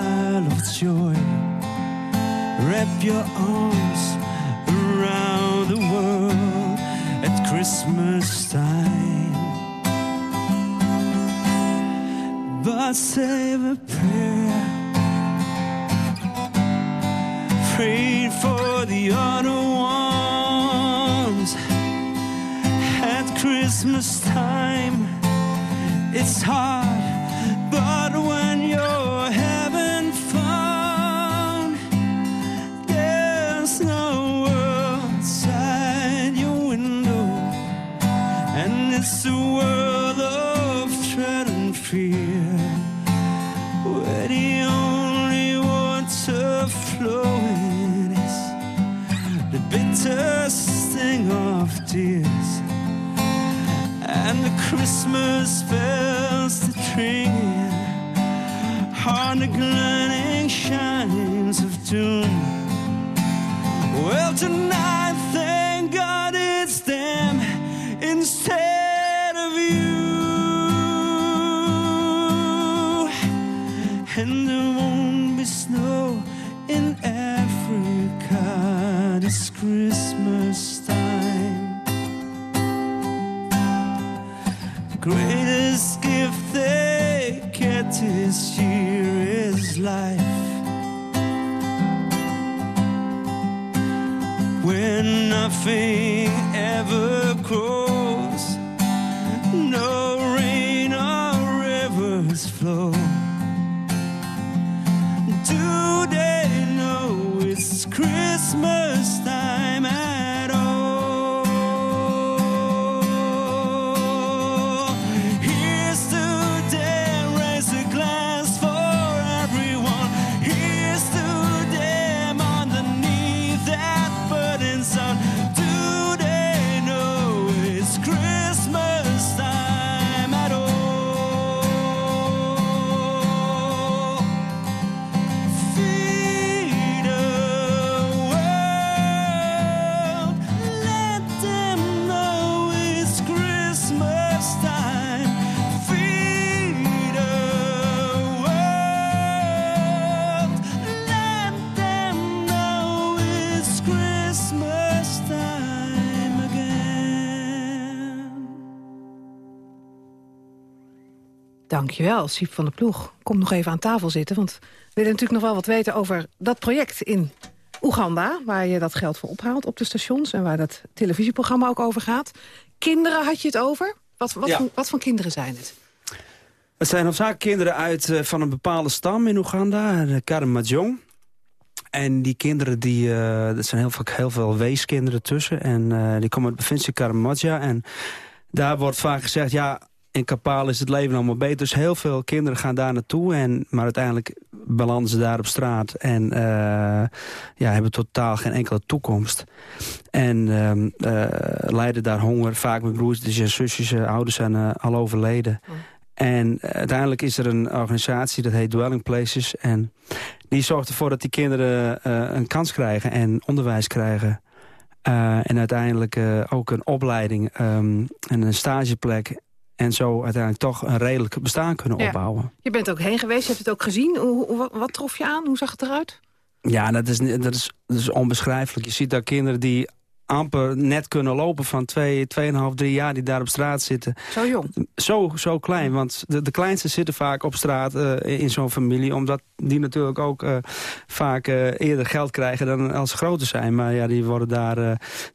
[SPEAKER 19] Wrap your arms around the world at Christmas time. But save a prayer. Pray for the other ones at Christmas time. It's hard, but when you're tears and the Christmas bells that ring on the glaring shines of doom. Well, tonight, feel
[SPEAKER 8] Dankjewel, Siep van der Ploeg. Kom nog even aan tafel zitten, want we willen natuurlijk nog wel wat weten over dat project in Oeganda... waar je dat geld voor ophaalt op de stations en waar dat televisieprogramma ook over gaat. Kinderen had je het over? Wat, wat,
[SPEAKER 13] Ja.
[SPEAKER 8] voor, wat voor kinderen zijn het?
[SPEAKER 13] Het zijn hoofdzakelijk kinderen uit, eh, van een bepaalde stam in Oeganda, de Karamajong. En die kinderen, die, eh er zijn heel veel, heel veel weeskinderen tussen. En eh, die komen uit de provincie Karamadja. En daar wordt vaak gezegd, ja, in Kapal is het leven allemaal beter. Dus heel veel kinderen gaan daar naartoe. En, maar uiteindelijk belanden ze daar op straat. En eh, ja, hebben totaal geen enkele toekomst. En ehm, eh, lijden daar honger. Vaak met broers en zusjes. eh, ouders zijn al overleden. En eh, uiteindelijk is er een organisatie, dat heet Dwelling Places. En die zorgt ervoor dat die kinderen een kans krijgen en onderwijs krijgen. En uiteindelijk ook een opleiding ehm, en een stageplek. En zo uiteindelijk toch een redelijk bestaan kunnen
[SPEAKER 8] Ja.
[SPEAKER 13] opbouwen.
[SPEAKER 8] Je bent ook heen geweest, je hebt het ook gezien. Hoe, wat, wat trof je aan? Hoe zag het eruit?
[SPEAKER 13] Ja, dat is, dat, is, dat is onbeschrijfelijk. Je ziet daar kinderen die amper net kunnen lopen van 2, 2,5, 3 jaar die daar op straat zitten.
[SPEAKER 8] Zo jong?
[SPEAKER 13] Zo, zo klein, want de, de kleinste zitten vaak op straat eh, in zo'n familie. Omdat die natuurlijk ook eh, vaak eh, eerder geld krijgen dan als ze groter zijn. Maar ja, die worden daar,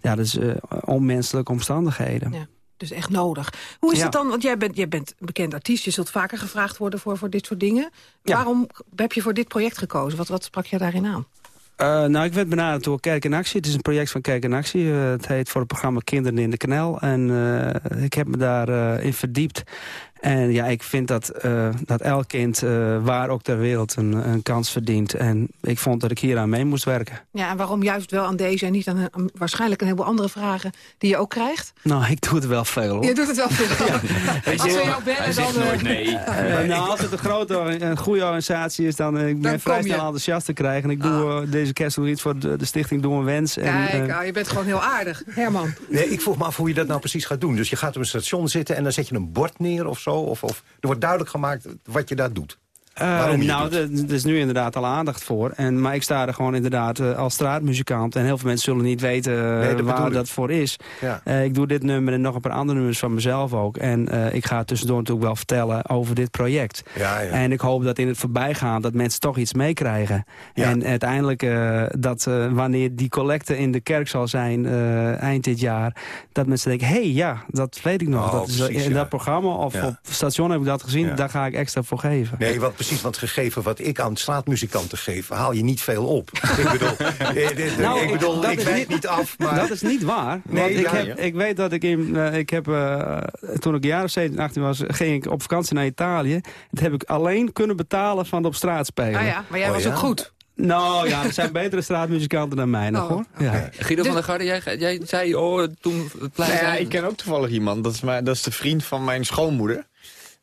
[SPEAKER 13] ja, dat is onmenselijke omstandigheden.
[SPEAKER 8] Ja. Dus echt nodig. Hoe is
[SPEAKER 13] Ja.
[SPEAKER 8] het dan, want jij bent, jij bent een bekend artiest... je zult vaker gevraagd worden voor, voor dit soort dingen. Waarom heb je voor dit project gekozen? Wat, wat sprak je daarin aan?
[SPEAKER 13] Eh, nou, ik werd benaderd door Kerk in Actie. Het is een project van Kerk in Actie. Eh, het heet voor het programma Kinderen in de Knel. En eh, ik heb me daarin in verdiept. En ja, ik vind dat, eh, dat elk kind, eh, waar ook ter wereld, een, een kans verdient. En ik vond dat ik hier aan mee moest werken.
[SPEAKER 8] Ja, en waarom juist wel aan deze en niet aan, aan waarschijnlijk een heleboel andere vragen... die je ook krijgt?
[SPEAKER 13] Nou, ik doe het wel veel, hoor.
[SPEAKER 8] Je doet het wel veel. Als we jou bellen, dan... eh,
[SPEAKER 13] Eh, nou, als het een grote, een goede organisatie is, dan ik ben
[SPEAKER 8] Dan
[SPEAKER 13] vrij snel enthousiast te krijgen. En ik doe eh, deze kerst nog iets voor de, de stichting Doe een Wens. En,
[SPEAKER 8] Kijk, ah, je bent gewoon heel aardig. Herman.
[SPEAKER 18] Nee, ik vroeg me af hoe je dat nou precies gaat doen. Dus je gaat op een station zitten en dan zet je een bord neer of zo. Of, of er wordt duidelijk gemaakt wat je daar doet.
[SPEAKER 13] Eh,
[SPEAKER 18] je
[SPEAKER 13] nou, er is nu inderdaad al aandacht voor. En, maar ik sta er gewoon inderdaad eh, als straatmuzikant. En heel veel mensen zullen niet weten eh,
[SPEAKER 18] Nee, dat
[SPEAKER 13] waar dat voor is.
[SPEAKER 18] Ja.
[SPEAKER 13] Eh, ik doe dit nummer en nog een paar andere nummers van mezelf ook. En ik ga tussendoor natuurlijk wel vertellen over dit project.
[SPEAKER 18] Ja, ja.
[SPEAKER 13] En ik hoop dat in het voorbijgaan dat mensen toch iets meekrijgen. En uiteindelijk dat wanneer die collecte in de kerk zal zijn eind dit jaar... dat mensen denken, hé hey, ja, dat weet ik nog.
[SPEAKER 18] Oh,
[SPEAKER 13] dat is in dat programma of op station heb ik dat gezien. Daar ga ik extra voor geven.
[SPEAKER 18] Nee, want precies, want gegeven wat ik aan straatmuzikanten geef... haal je niet veel op. ik bedoel, eh,
[SPEAKER 13] Nou,
[SPEAKER 18] ik, bedoel,
[SPEAKER 13] dat
[SPEAKER 18] ik
[SPEAKER 13] is
[SPEAKER 18] wijk
[SPEAKER 13] niet-
[SPEAKER 18] niet af, maar...
[SPEAKER 13] Dat is niet waar.
[SPEAKER 18] Nee,
[SPEAKER 13] want ik, heb,
[SPEAKER 18] ja.
[SPEAKER 13] ik weet dat ik in... eh, ik heb, eh, toen ik een jaar of 17, 18 was, ging ik op vakantie naar Italië. Dat heb ik alleen kunnen betalen van de op straat spelen.
[SPEAKER 8] Ah ja, maar jij was ook goed.
[SPEAKER 13] Nou ja, er zijn betere straatmuzikanten dan mij nog
[SPEAKER 8] Oh,
[SPEAKER 13] hoor. Ja.
[SPEAKER 12] Guido van der Garde, jij, jij zei oh, toen het
[SPEAKER 14] Nou ja, ik ken ook toevallig iemand. Dat is, mijn, dat is de vriend van mijn schoonmoeder.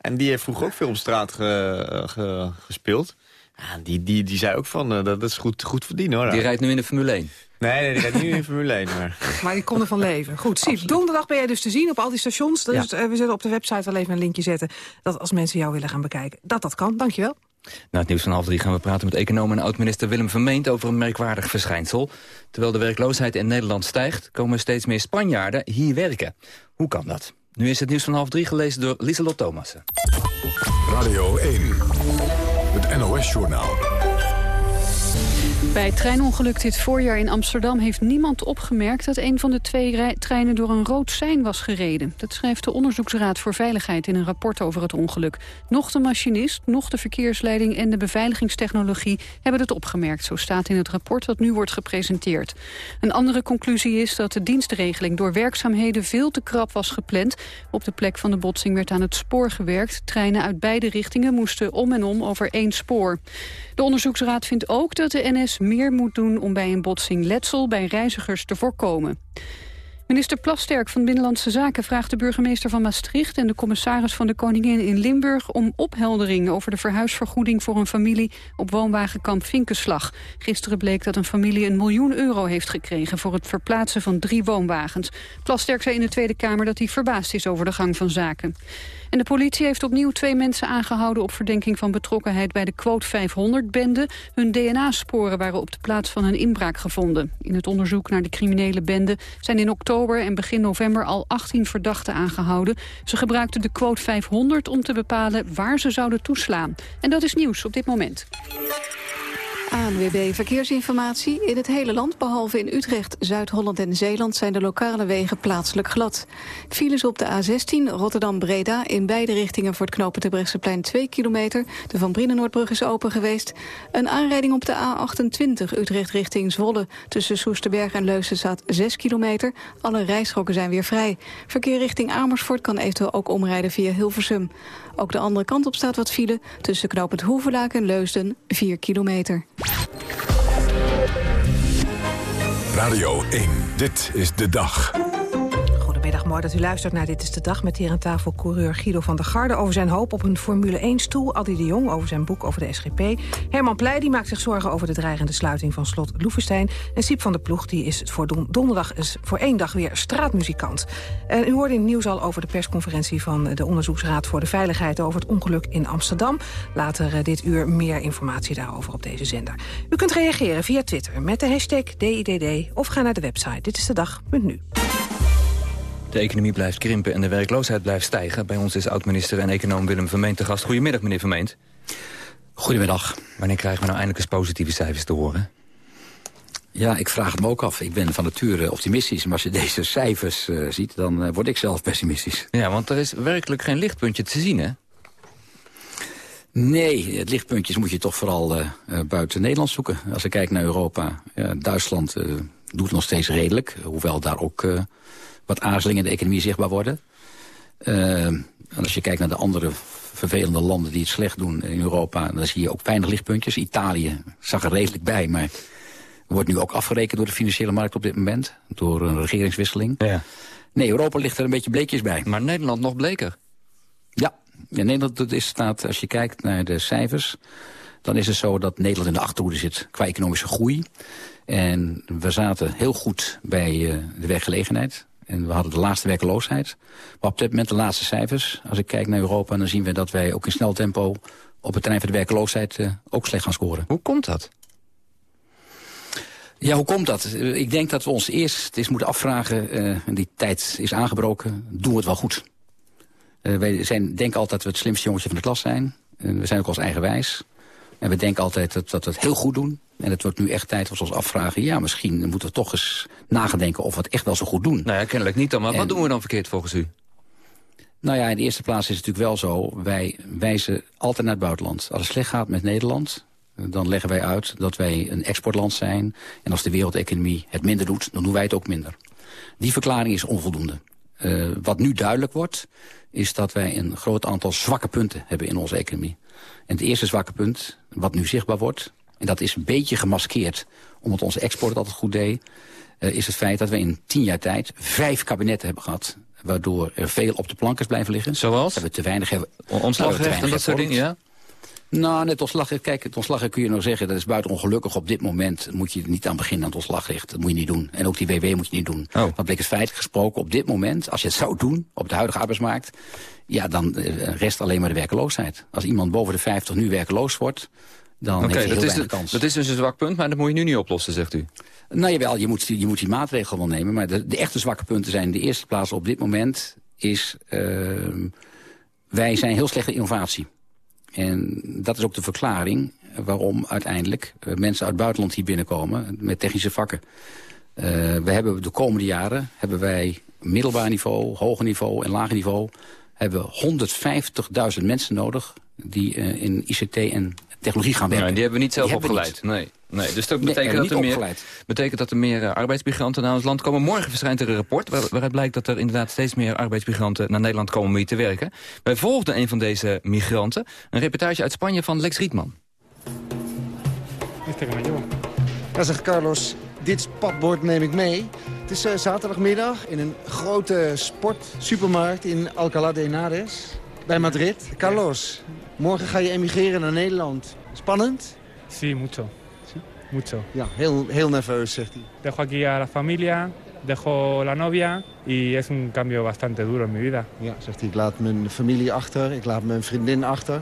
[SPEAKER 14] En die heeft vroeger ook veel op straat ge- ge- gespeeld. Ja, die, die, die zei ook van, eh, dat is goed, goed verdienen hoor.
[SPEAKER 12] Die rijdt nu in de Formule 1.
[SPEAKER 14] Nee, nee, die rijdt nu in Formule 1. Maar...
[SPEAKER 8] Maar die kon ervan leven. Goed, Siep, donderdag ben jij dus te zien op al die stations. Dus eh, we zullen op de website wel even een linkje zetten... dat als mensen jou willen gaan bekijken, dat dat kan. Dankjewel.
[SPEAKER 12] Na het nieuws van half drie gaan we praten met econoom en oud-minister Willem Vermeend over een merkwaardig verschijnsel. Terwijl de werkloosheid in Nederland stijgt, komen steeds meer Spanjaarden hier werken. Hoe kan dat? Nu is het nieuws van half drie gelezen door Lieselot Thomassen.
[SPEAKER 1] Radio 1, het NOS-journaal.
[SPEAKER 2] Bij het treinongeluk dit voorjaar in Amsterdam heeft niemand opgemerkt dat een van de twee treinen door een rood sein was gereden. Dat schrijft de Onderzoeksraad voor Veiligheid in een rapport over het ongeluk. Nog de machinist, nog de verkeersleiding en de beveiligingstechnologie hebben het opgemerkt. Zo staat in het rapport dat nu wordt gepresenteerd. Een andere conclusie is dat de dienstregeling door werkzaamheden veel te krap was gepland. Op de plek van de botsing werd aan het spoor gewerkt. Treinen uit beide richtingen moesten om en om over één spoor. De onderzoeksraad vindt ook dat de NS meer moet doen om bij een botsing letsel bij reizigers te voorkomen. Minister Plasterk van Binnenlandse Zaken vraagt de burgemeester van Maastricht en de commissaris van de Koningin in Limburg om opheldering over de verhuisvergoeding voor een familie op woonwagenkamp Vinkenslag. Gisteren bleek dat een familie een miljoen euro heeft gekregen voor het verplaatsen van drie woonwagens. Plasterk zei in de Tweede Kamer dat hij verbaasd is over de gang van zaken. En de politie heeft opnieuw twee mensen aangehouden op verdenking van betrokkenheid bij de Quote 500-bende. Hun DNA-sporen waren op de plaats van een inbraak gevonden. In het onderzoek naar de criminele bende zijn in oktober en begin november al 18 verdachten aangehouden. Ze gebruikten de Quote 500 om te bepalen waar ze zouden toeslaan. En dat is nieuws op dit moment.
[SPEAKER 20] ANWB Verkeersinformatie. In het hele land, behalve in Utrecht, Zuid-Holland en Zeeland... zijn de lokale wegen plaatselijk glad. Files op de A16 Rotterdam-Breda... in beide richtingen voor het knopen Terbrechtseplein 2 kilometer. De Van Brienenoordbrug is open geweest. Een aanrijding op de A28 Utrecht richting Zwolle... tussen Soesterberg en Leusden staat 6 kilometer. Alle rijstroken zijn weer vrij. Verkeer richting Amersfoort kan eventueel ook omrijden via Hilversum. Ook de andere kant op staat wat file. Tussen knooppunt Hoevelaak en Leusden 4 kilometer.
[SPEAKER 1] Radio 1, dit is de dag.
[SPEAKER 8] Goedemiddag, mooi dat u luistert naar Dit is de Dag... met hier aan tafel coureur Guido van der Garde... over zijn hoop op een Formule 1-stoel. Adi de Jong over zijn boek over de SGP. Herman Pleij die maakt zich zorgen over de dreigende sluiting van slot Loevestein. En Siep van der Ploeg die is voor don- donderdag is voor één dag weer straatmuzikant. En u hoorde in het nieuws al over de persconferentie... van de Onderzoeksraad voor de Veiligheid... over het ongeluk in Amsterdam. Later eh, dit uur meer informatie daarover op deze zender. U kunt reageren via Twitter met de hashtag DIDD... of ga naar de website ditistedag.nu.
[SPEAKER 12] De economie blijft krimpen en de werkloosheid blijft stijgen. Bij ons is oud-minister en econoom Willem Vermeent te gast. Goedemiddag, meneer Vermeent.
[SPEAKER 21] Goedemiddag.
[SPEAKER 12] Wanneer krijgen we nou eindelijk eens positieve cijfers te horen?
[SPEAKER 21] Ja, ik vraag het me ook af. Ik ben van nature optimistisch. Maar als je deze cijfers eh, ziet, dan eh, word ik zelf pessimistisch.
[SPEAKER 12] Ja, want er is werkelijk geen lichtpuntje te zien, hè?
[SPEAKER 21] Nee, het lichtpuntjes moet je toch vooral eh, buiten Nederland zoeken. Als ik kijk naar Europa, Duitsland doet nog steeds redelijk. Hoewel daar ook wat aarzelingen in de economie zichtbaar worden. En als je kijkt naar de andere vervelende landen die het slecht doen in Europa... dan zie je ook weinig lichtpuntjes. Italië zag er redelijk bij, maar wordt nu ook afgerekend door de financiële markt op dit moment. Door een regeringswisseling.
[SPEAKER 12] Ja.
[SPEAKER 21] Nee, Europa ligt er een beetje bleekjes bij.
[SPEAKER 12] Maar Nederland nog bleker.
[SPEAKER 21] Ja, in Nederland dat is, staat, als je kijkt naar de cijfers... dan is het zo dat Nederland in de achterhoede zit qua economische groei. En we zaten heel goed bij eh, de werkgelegenheid. En we hadden de laagste werkeloosheid. Maar op dit moment de laatste cijfers. Als ik kijk naar Europa, dan zien we dat wij ook in snel tempo... op het terrein van de werkeloosheid eh, ook slecht gaan scoren.
[SPEAKER 12] Hoe komt dat?
[SPEAKER 21] Ja, hoe komt dat? Eh, Ik denk dat we ons eerst eens moeten afvragen... eh, en die tijd is aangebroken, doen we het wel goed? Eh, wij zijn, denken altijd dat we het slimste jongetje van de klas zijn. We zijn ook als eigenwijs. En we denken altijd dat, dat we het heel goed doen. En het wordt nu echt tijd dat we ons afvragen... ja, misschien moeten we toch eens nagedenken of we het echt wel zo goed doen.
[SPEAKER 12] Nou ja, kennelijk niet dan. Maar
[SPEAKER 21] En-
[SPEAKER 12] wat doen we dan verkeerd volgens u?
[SPEAKER 21] Nou ja, in de eerste plaats is het natuurlijk wel zo... wij wijzen altijd naar het buitenland. Als het slecht gaat met Nederland... dan leggen wij uit dat wij een exportland zijn. En als de wereldeconomie het minder doet, dan doen wij het ook minder. Die verklaring is onvoldoende. Eh, wat nu duidelijk wordt, is dat wij een groot aantal zwakke punten hebben in onze economie. En het eerste zwakke punt, wat nu zichtbaar wordt... en dat is een beetje gemaskeerd, omdat onze export het altijd goed deed... eh, is het feit dat we in tien jaar tijd vijf kabinetten hebben gehad... waardoor er veel op de plank is blijven liggen.
[SPEAKER 12] Zoals?
[SPEAKER 21] Dat we te weinig hebben...
[SPEAKER 12] Ontslagrecht en dat soort dingen, ja?
[SPEAKER 21] Nou, net ontslagrecht. Kijk, het ontslagrecht kun je nog zeggen, dat is buiten ongelukkig. Op dit moment moet je niet aan beginnen aan het ontslagrecht. Dat moet je niet doen. En ook die WW moet je niet doen.
[SPEAKER 12] Oh.
[SPEAKER 21] Want bleek het feitelijk gesproken, op dit moment, als je het zou doen, op de huidige arbeidsmarkt, ja, dan eh, rest alleen maar de werkeloosheid. Als iemand boven de 50 nu werkeloos wordt, dan
[SPEAKER 12] Oké,
[SPEAKER 21] heeft hij heel
[SPEAKER 12] dat, is de-
[SPEAKER 21] kans.
[SPEAKER 12] dat is dus een zwak punt, maar dat moet je nu niet oplossen, zegt u.
[SPEAKER 21] Nou jawel, je moet, die- je moet die maatregel wel nemen. Maar de, de echte zwakke punten zijn in de eerste plaats op dit moment... is... ehm, wij zijn heel slecht in innovatie. En dat is ook de verklaring waarom uiteindelijk eh, mensen uit het buitenland hier binnenkomen met technische vakken. Eh, we hebben de komende jaren hebben wij middelbaar niveau, hoger niveau en lager niveau... hebben we 150.000 mensen nodig die eh, in ICT en technologie gaan werken.
[SPEAKER 12] Ja, die hebben we niet zelf
[SPEAKER 21] Die
[SPEAKER 12] opgeleid. Nee. Nee, dus dat betekent, dat er meer, betekent dat er meer eh, arbeidsmigranten naar ons land komen. Morgen verschijnt er een rapport waar- waaruit blijkt dat er inderdaad steeds meer arbeidsmigranten naar Nederland komen om hier te werken. Wij volgden een van deze migranten. Een reportage uit Spanje van Lex Rietman.
[SPEAKER 22] Ja, zegt Carlos, dit padbord neem ik mee. Het is eh, zaterdagmiddag in een grote sportsupermarkt in Alcalá de Henares bij Madrid. Carlos, morgen ga je emigreren naar Nederland. Spannend?
[SPEAKER 23] Sí, mucho. Mucho.
[SPEAKER 22] Ja, heel, heel nerveus, zegt hij.
[SPEAKER 23] Dejo aquí a la familia, dejo la novia y es un cambio bastante duro en mi vida.
[SPEAKER 22] Ja, zegt hij, ik laat mijn familie achter, ik laat mijn vriendin achter.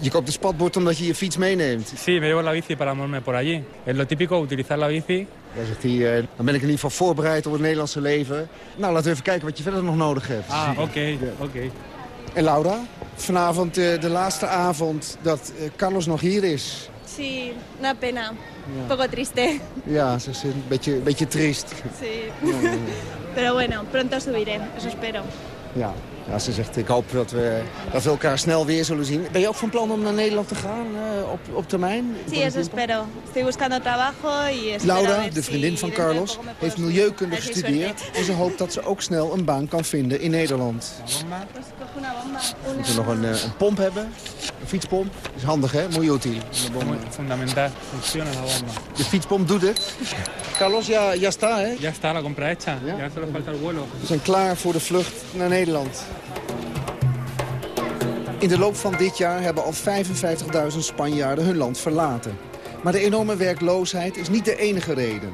[SPEAKER 22] Je koopt een spatbord omdat je je fiets meeneemt.
[SPEAKER 23] Sí, me llevo la bici para moverme por allí. Es lo típico, utilizar la bici.
[SPEAKER 22] Ja, zegt hij, eh, dan ben ik in ieder geval voorbereid op het Nederlandse leven. Nou, laten we even kijken wat je verder nog nodig hebt.
[SPEAKER 23] Ah, oké, oké.
[SPEAKER 22] En Laura, vanavond eh, de laatste avond dat eh, Carlos nog hier is.
[SPEAKER 24] Sí, una pena. Un poco triste.
[SPEAKER 22] Ja, ze, een beetje, een beetje triest.
[SPEAKER 24] Sí.
[SPEAKER 22] Ja, ja, ja.
[SPEAKER 24] Pero bueno, pronto subiré, eso espero.
[SPEAKER 22] Ja. Ja, ze zegt, ik hoop dat we, dat we elkaar snel weer zullen zien. Ben je ook van plan om naar Nederland te gaan eh, op, op termijn?
[SPEAKER 24] Sí, eso espero. Estoy buscando trabajo y
[SPEAKER 22] Laura, de vriendin van Carlos, heeft milieukunde gestudeerd... en ze hoopt dat ze ook snel een baan kan vinden in Nederland. We moeten nog een, eh, een pomp hebben, een fietspomp. is handig, hè? Muy útil.
[SPEAKER 23] Fundamental, funciona la bomba.
[SPEAKER 22] De fietspomp doet het. Carlos, ja, ja está, hè?
[SPEAKER 23] Ya está la compra hecha, ya solo falta el vuelo.
[SPEAKER 22] We zijn klaar voor de vlucht naar Nederland. In de loop van dit jaar hebben al 55.000 Spanjaarden hun land verlaten. Maar de enorme werkloosheid is niet de enige reden.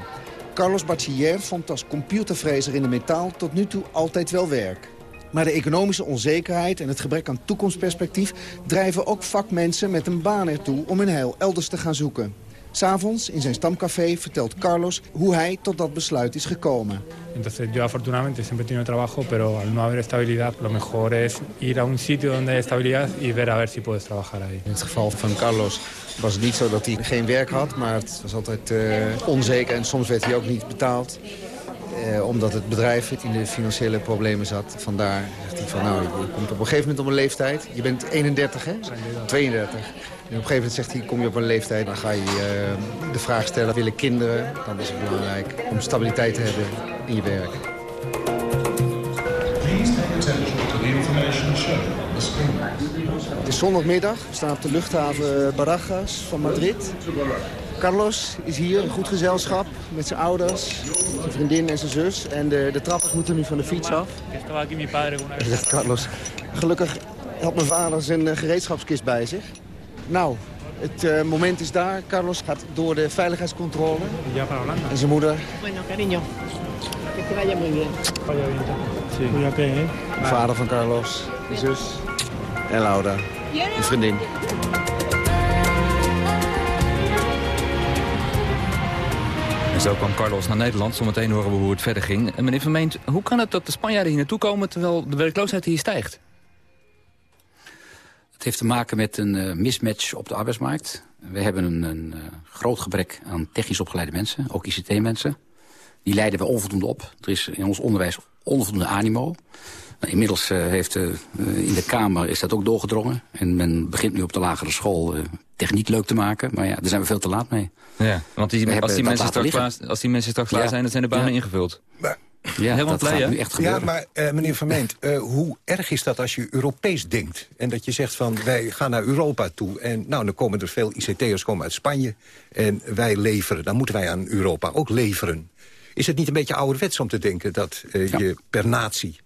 [SPEAKER 22] Carlos Bachiller vond als computerfrezer in de metaal tot nu toe altijd wel werk. Maar de economische onzekerheid en het gebrek aan toekomstperspectief... drijven ook vakmensen met een baan ertoe om hun heil elders te gaan zoeken. S'avonds in zijn stamcafé vertelt Carlos hoe hij tot dat besluit is gekomen.
[SPEAKER 23] Entonces yo afortunadamente siempre he tenido trabajo, pero al no haber estabilidad lo mejor es ir a un sitio donde hay estabilidad y ver a ver si puedes trabajar ahí.
[SPEAKER 22] In het geval van Carlos was het niet zo dat hij geen werk had, maar het was altijd eh, onzeker en soms werd hij ook niet betaald. Eh, omdat het bedrijf in de financiële problemen zat. Vandaar zegt hij van, nou, je komt op een gegeven moment op een leeftijd. Je bent 31, hè? 32. En op een gegeven moment zegt hij, kom je op een leeftijd... dan ga je eh, de vraag stellen, willen kinderen? Dan is het belangrijk om stabiliteit te hebben in je werk. Het is zondagmiddag. We staan op de luchthaven Barajas van Madrid. Carlos is hier, een goed gezelschap, met zijn ouders, zijn vriendin en zijn zus. En de, de trappers moeten nu van de fiets af. Zegt Carlos. Gelukkig had mijn vader zijn eh, gereedschapskist bij zich. Nou, het eh, moment is daar. Carlos gaat door de veiligheidscontrole.
[SPEAKER 23] Ya para Holanda.
[SPEAKER 22] En zijn moeder,
[SPEAKER 25] Bueno, cariño, que te vaya muy bien.
[SPEAKER 23] Vaya bien. Sí. Cuídate, ¿eh?
[SPEAKER 22] de vader van Carlos, de zus en Laura, de vriendin.
[SPEAKER 12] En zo kwam Carlos naar Nederland. Zometeen horen we hoe het verder ging. En meneer Vermeend, hoe kan het dat de Spanjaarden hier naartoe komen... terwijl de werkloosheid hier stijgt?
[SPEAKER 21] Het heeft te maken met een eh, mismatch op de arbeidsmarkt. We hebben een, een eh, groot gebrek aan technisch opgeleide mensen, ook ICT-mensen. Die leiden we onvoldoende op. Er is in ons onderwijs onvoldoende animo. Nou, inmiddels eh, heeft eh, in de Kamer is dat ook doorgedrongen. En men begint nu op de lagere school eh, techniek leuk te maken. Maar ja, daar zijn we veel te laat mee.
[SPEAKER 12] Ja, want die, als, die mensen straks klaar, als die mensen straks klaar
[SPEAKER 21] Ja.
[SPEAKER 12] zijn, dan zijn de banen
[SPEAKER 21] Ja.
[SPEAKER 12] ingevuld.
[SPEAKER 21] Ja,
[SPEAKER 12] Helemaal
[SPEAKER 21] dat
[SPEAKER 12] blij,
[SPEAKER 21] gaat
[SPEAKER 12] hè?
[SPEAKER 21] nu echt
[SPEAKER 18] Ja, maar eh, meneer Vermeend, eh, hoe erg is dat als je Europees denkt? En dat je zegt van, wij gaan naar Europa toe. En nou, dan komen er veel ICT'ers komen uit Spanje. En wij leveren, dan moeten wij aan Europa ook leveren. Is het niet een beetje ouderwets om te denken dat eh, je per natie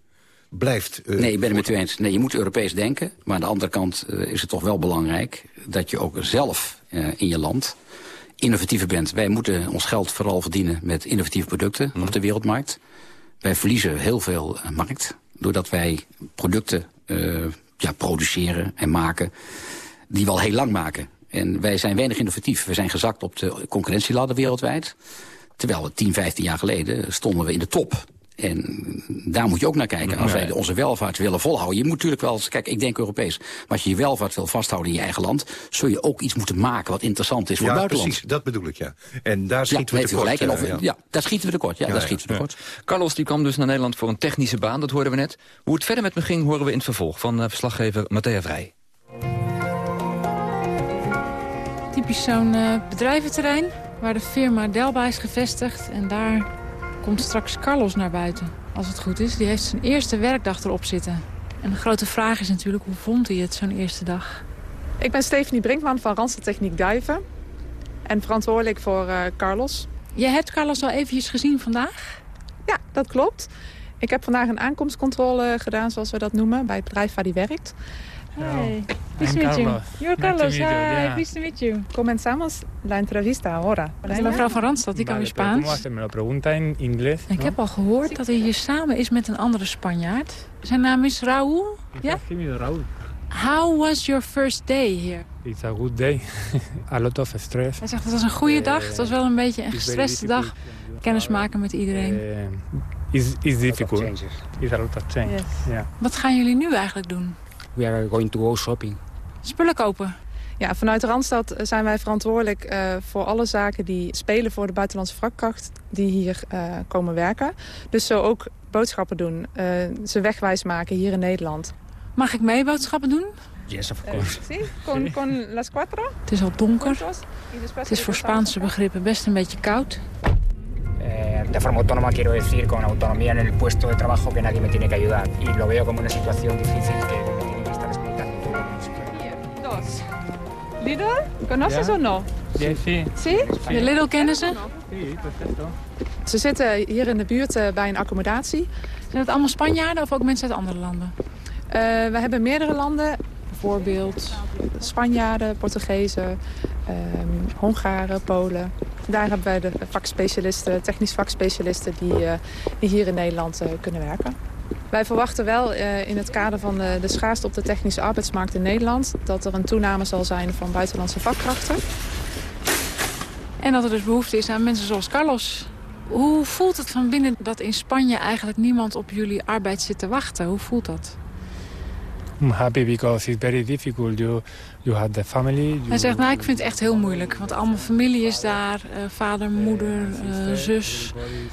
[SPEAKER 18] blijft... eh,
[SPEAKER 21] Nee, ik ben het met u eens. Nee, je moet Europees denken. Maar aan de andere kant is het toch wel belangrijk... dat je ook zelf eh, in je land innovatiever bent. Wij moeten ons geld vooral verdienen met innovatieve producten op de wereldmarkt. Wij verliezen heel veel eh, markt... doordat wij producten eh, ja, produceren en maken die we al heel lang maken. En wij zijn weinig innovatief. We zijn gezakt op de concurrentieladder wereldwijd. Terwijl we 10, 15 jaar geleden stonden we in de top. En daar moet je ook naar kijken. Als wij onze welvaart willen volhouden. Je moet natuurlijk wel eens, kijk, ik denk Europees. Maar als je je welvaart wil vasthouden in je eigen land... zul je ook iets moeten maken wat interessant is voor
[SPEAKER 18] Ja,
[SPEAKER 21] het buitenland.
[SPEAKER 18] precies, dat bedoel ik, ja. En daar schieten
[SPEAKER 21] ja,
[SPEAKER 18] we tekort.
[SPEAKER 21] gelijk.
[SPEAKER 18] Eh,
[SPEAKER 21] of-
[SPEAKER 18] ja.
[SPEAKER 21] ja. daar schieten we tekort. Ja,
[SPEAKER 18] Ja,
[SPEAKER 21] daar
[SPEAKER 18] ja.
[SPEAKER 21] schieten we tekort.
[SPEAKER 12] Carlos die kwam dus naar Nederland voor een technische baan, dat hoorden we net. Hoe het verder met me ging, horen we in het vervolg van eh, verslaggever Matthea Vrij.
[SPEAKER 26] Typisch zo'n eh, bedrijventerrein waar de firma Delba is gevestigd. En daar komt straks Carlos naar buiten, als het goed is. Die heeft zijn eerste werkdag erop zitten. En de grote vraag is natuurlijk, hoe vond hij het zo'n eerste dag?
[SPEAKER 27] Ik ben Stephanie Brinkman van Randstad Techniek Duiven. En verantwoordelijk voor eh, Carlos.
[SPEAKER 26] Jij hebt Carlos al eventjes gezien vandaag?
[SPEAKER 27] Ja, dat klopt. Ik heb vandaag een aankomstcontrole gedaan, zoals we dat noemen, bij het bedrijf waar hij werkt.
[SPEAKER 26] Hey,
[SPEAKER 27] Pleased
[SPEAKER 26] to meet you.
[SPEAKER 27] Carlos.
[SPEAKER 26] You're
[SPEAKER 27] Nice to
[SPEAKER 26] Carlos,
[SPEAKER 27] meet you,
[SPEAKER 26] hi,
[SPEAKER 27] yeah.
[SPEAKER 26] pleased to meet you.
[SPEAKER 27] Comenzamos la entrevista ahora.
[SPEAKER 26] Dat is mevrouw van Randstad, die kan weer
[SPEAKER 23] Vale, pero ¿cómo
[SPEAKER 26] Spaans.
[SPEAKER 23] hace? Me lo pregunta en inglés.
[SPEAKER 26] Ik
[SPEAKER 23] ¿no?
[SPEAKER 26] heb al gehoord dat hij hier samen is met een andere Spanjaard. Zijn naam is Raúl. Ja?
[SPEAKER 23] Raúl.
[SPEAKER 26] How was your first day here?
[SPEAKER 23] It's a good day. a lot of stress.
[SPEAKER 26] Hij zegt het was een goede dag. Het was wel een beetje een gestreste dag. Kennis maken met iedereen.
[SPEAKER 23] Eh, is is difficult. It's a lot of change.
[SPEAKER 26] Yes.
[SPEAKER 23] Yeah.
[SPEAKER 26] Wat gaan jullie nu eigenlijk doen?
[SPEAKER 25] We are going to go shopping.
[SPEAKER 26] Spullen kopen.
[SPEAKER 27] Ja, vanuit Randstad eh, zijn wij verantwoordelijk eh, voor alle zaken die spelen voor de buitenlandse vrachtkracht die hier eh, komen werken. Dus zo ook boodschappen doen, eh, ze wegwijs maken hier in Nederland.
[SPEAKER 26] Mag ik mee boodschappen doen?
[SPEAKER 25] Yes, of
[SPEAKER 27] course. Sí, con, con las cuatro.
[SPEAKER 26] Het is al donker. Het is voor Spaanse begrippen best een beetje koud.
[SPEAKER 25] Eh, de forma autónoma quiero decir con autonomía en el puesto de trabajo que nadie me tiene que ayudar. Y lo veo como una situación difícil que
[SPEAKER 27] Lidl, ¿conoces
[SPEAKER 23] Ja.
[SPEAKER 27] o no?
[SPEAKER 23] Yeah, sí.
[SPEAKER 27] Sí?
[SPEAKER 26] De Lidl kennen ze?
[SPEAKER 23] Sí, perfecto.
[SPEAKER 27] Ze zitten hier in de buurt eh, bij een accommodatie.
[SPEAKER 26] Zijn het allemaal Spanjaarden of ook mensen uit andere landen?
[SPEAKER 27] Eh, we hebben meerdere landen. Bijvoorbeeld Spanjaarden, Portugezen, ehm, Hongaren, Polen. Daar hebben wij de vakspecialisten, technisch vakspecialisten die, eh, die hier in Nederland eh, kunnen werken. Wij verwachten wel eh, in het kader van de, de schaarste op de technische arbeidsmarkt in Nederland... dat er een toename zal zijn van buitenlandse vakkrachten.
[SPEAKER 26] En dat er dus behoefte is aan mensen zoals Carlos. Hoe voelt het van binnen dat in Spanje eigenlijk niemand op jullie arbeid zit te wachten? Hoe voelt dat?
[SPEAKER 23] I'm happy because it's very difficult. You you have the family. You,
[SPEAKER 26] Hij zegt, nou, ik vind het echt heel moeilijk. Want al mijn familie is daar. eh, vader, moeder, eh, zus.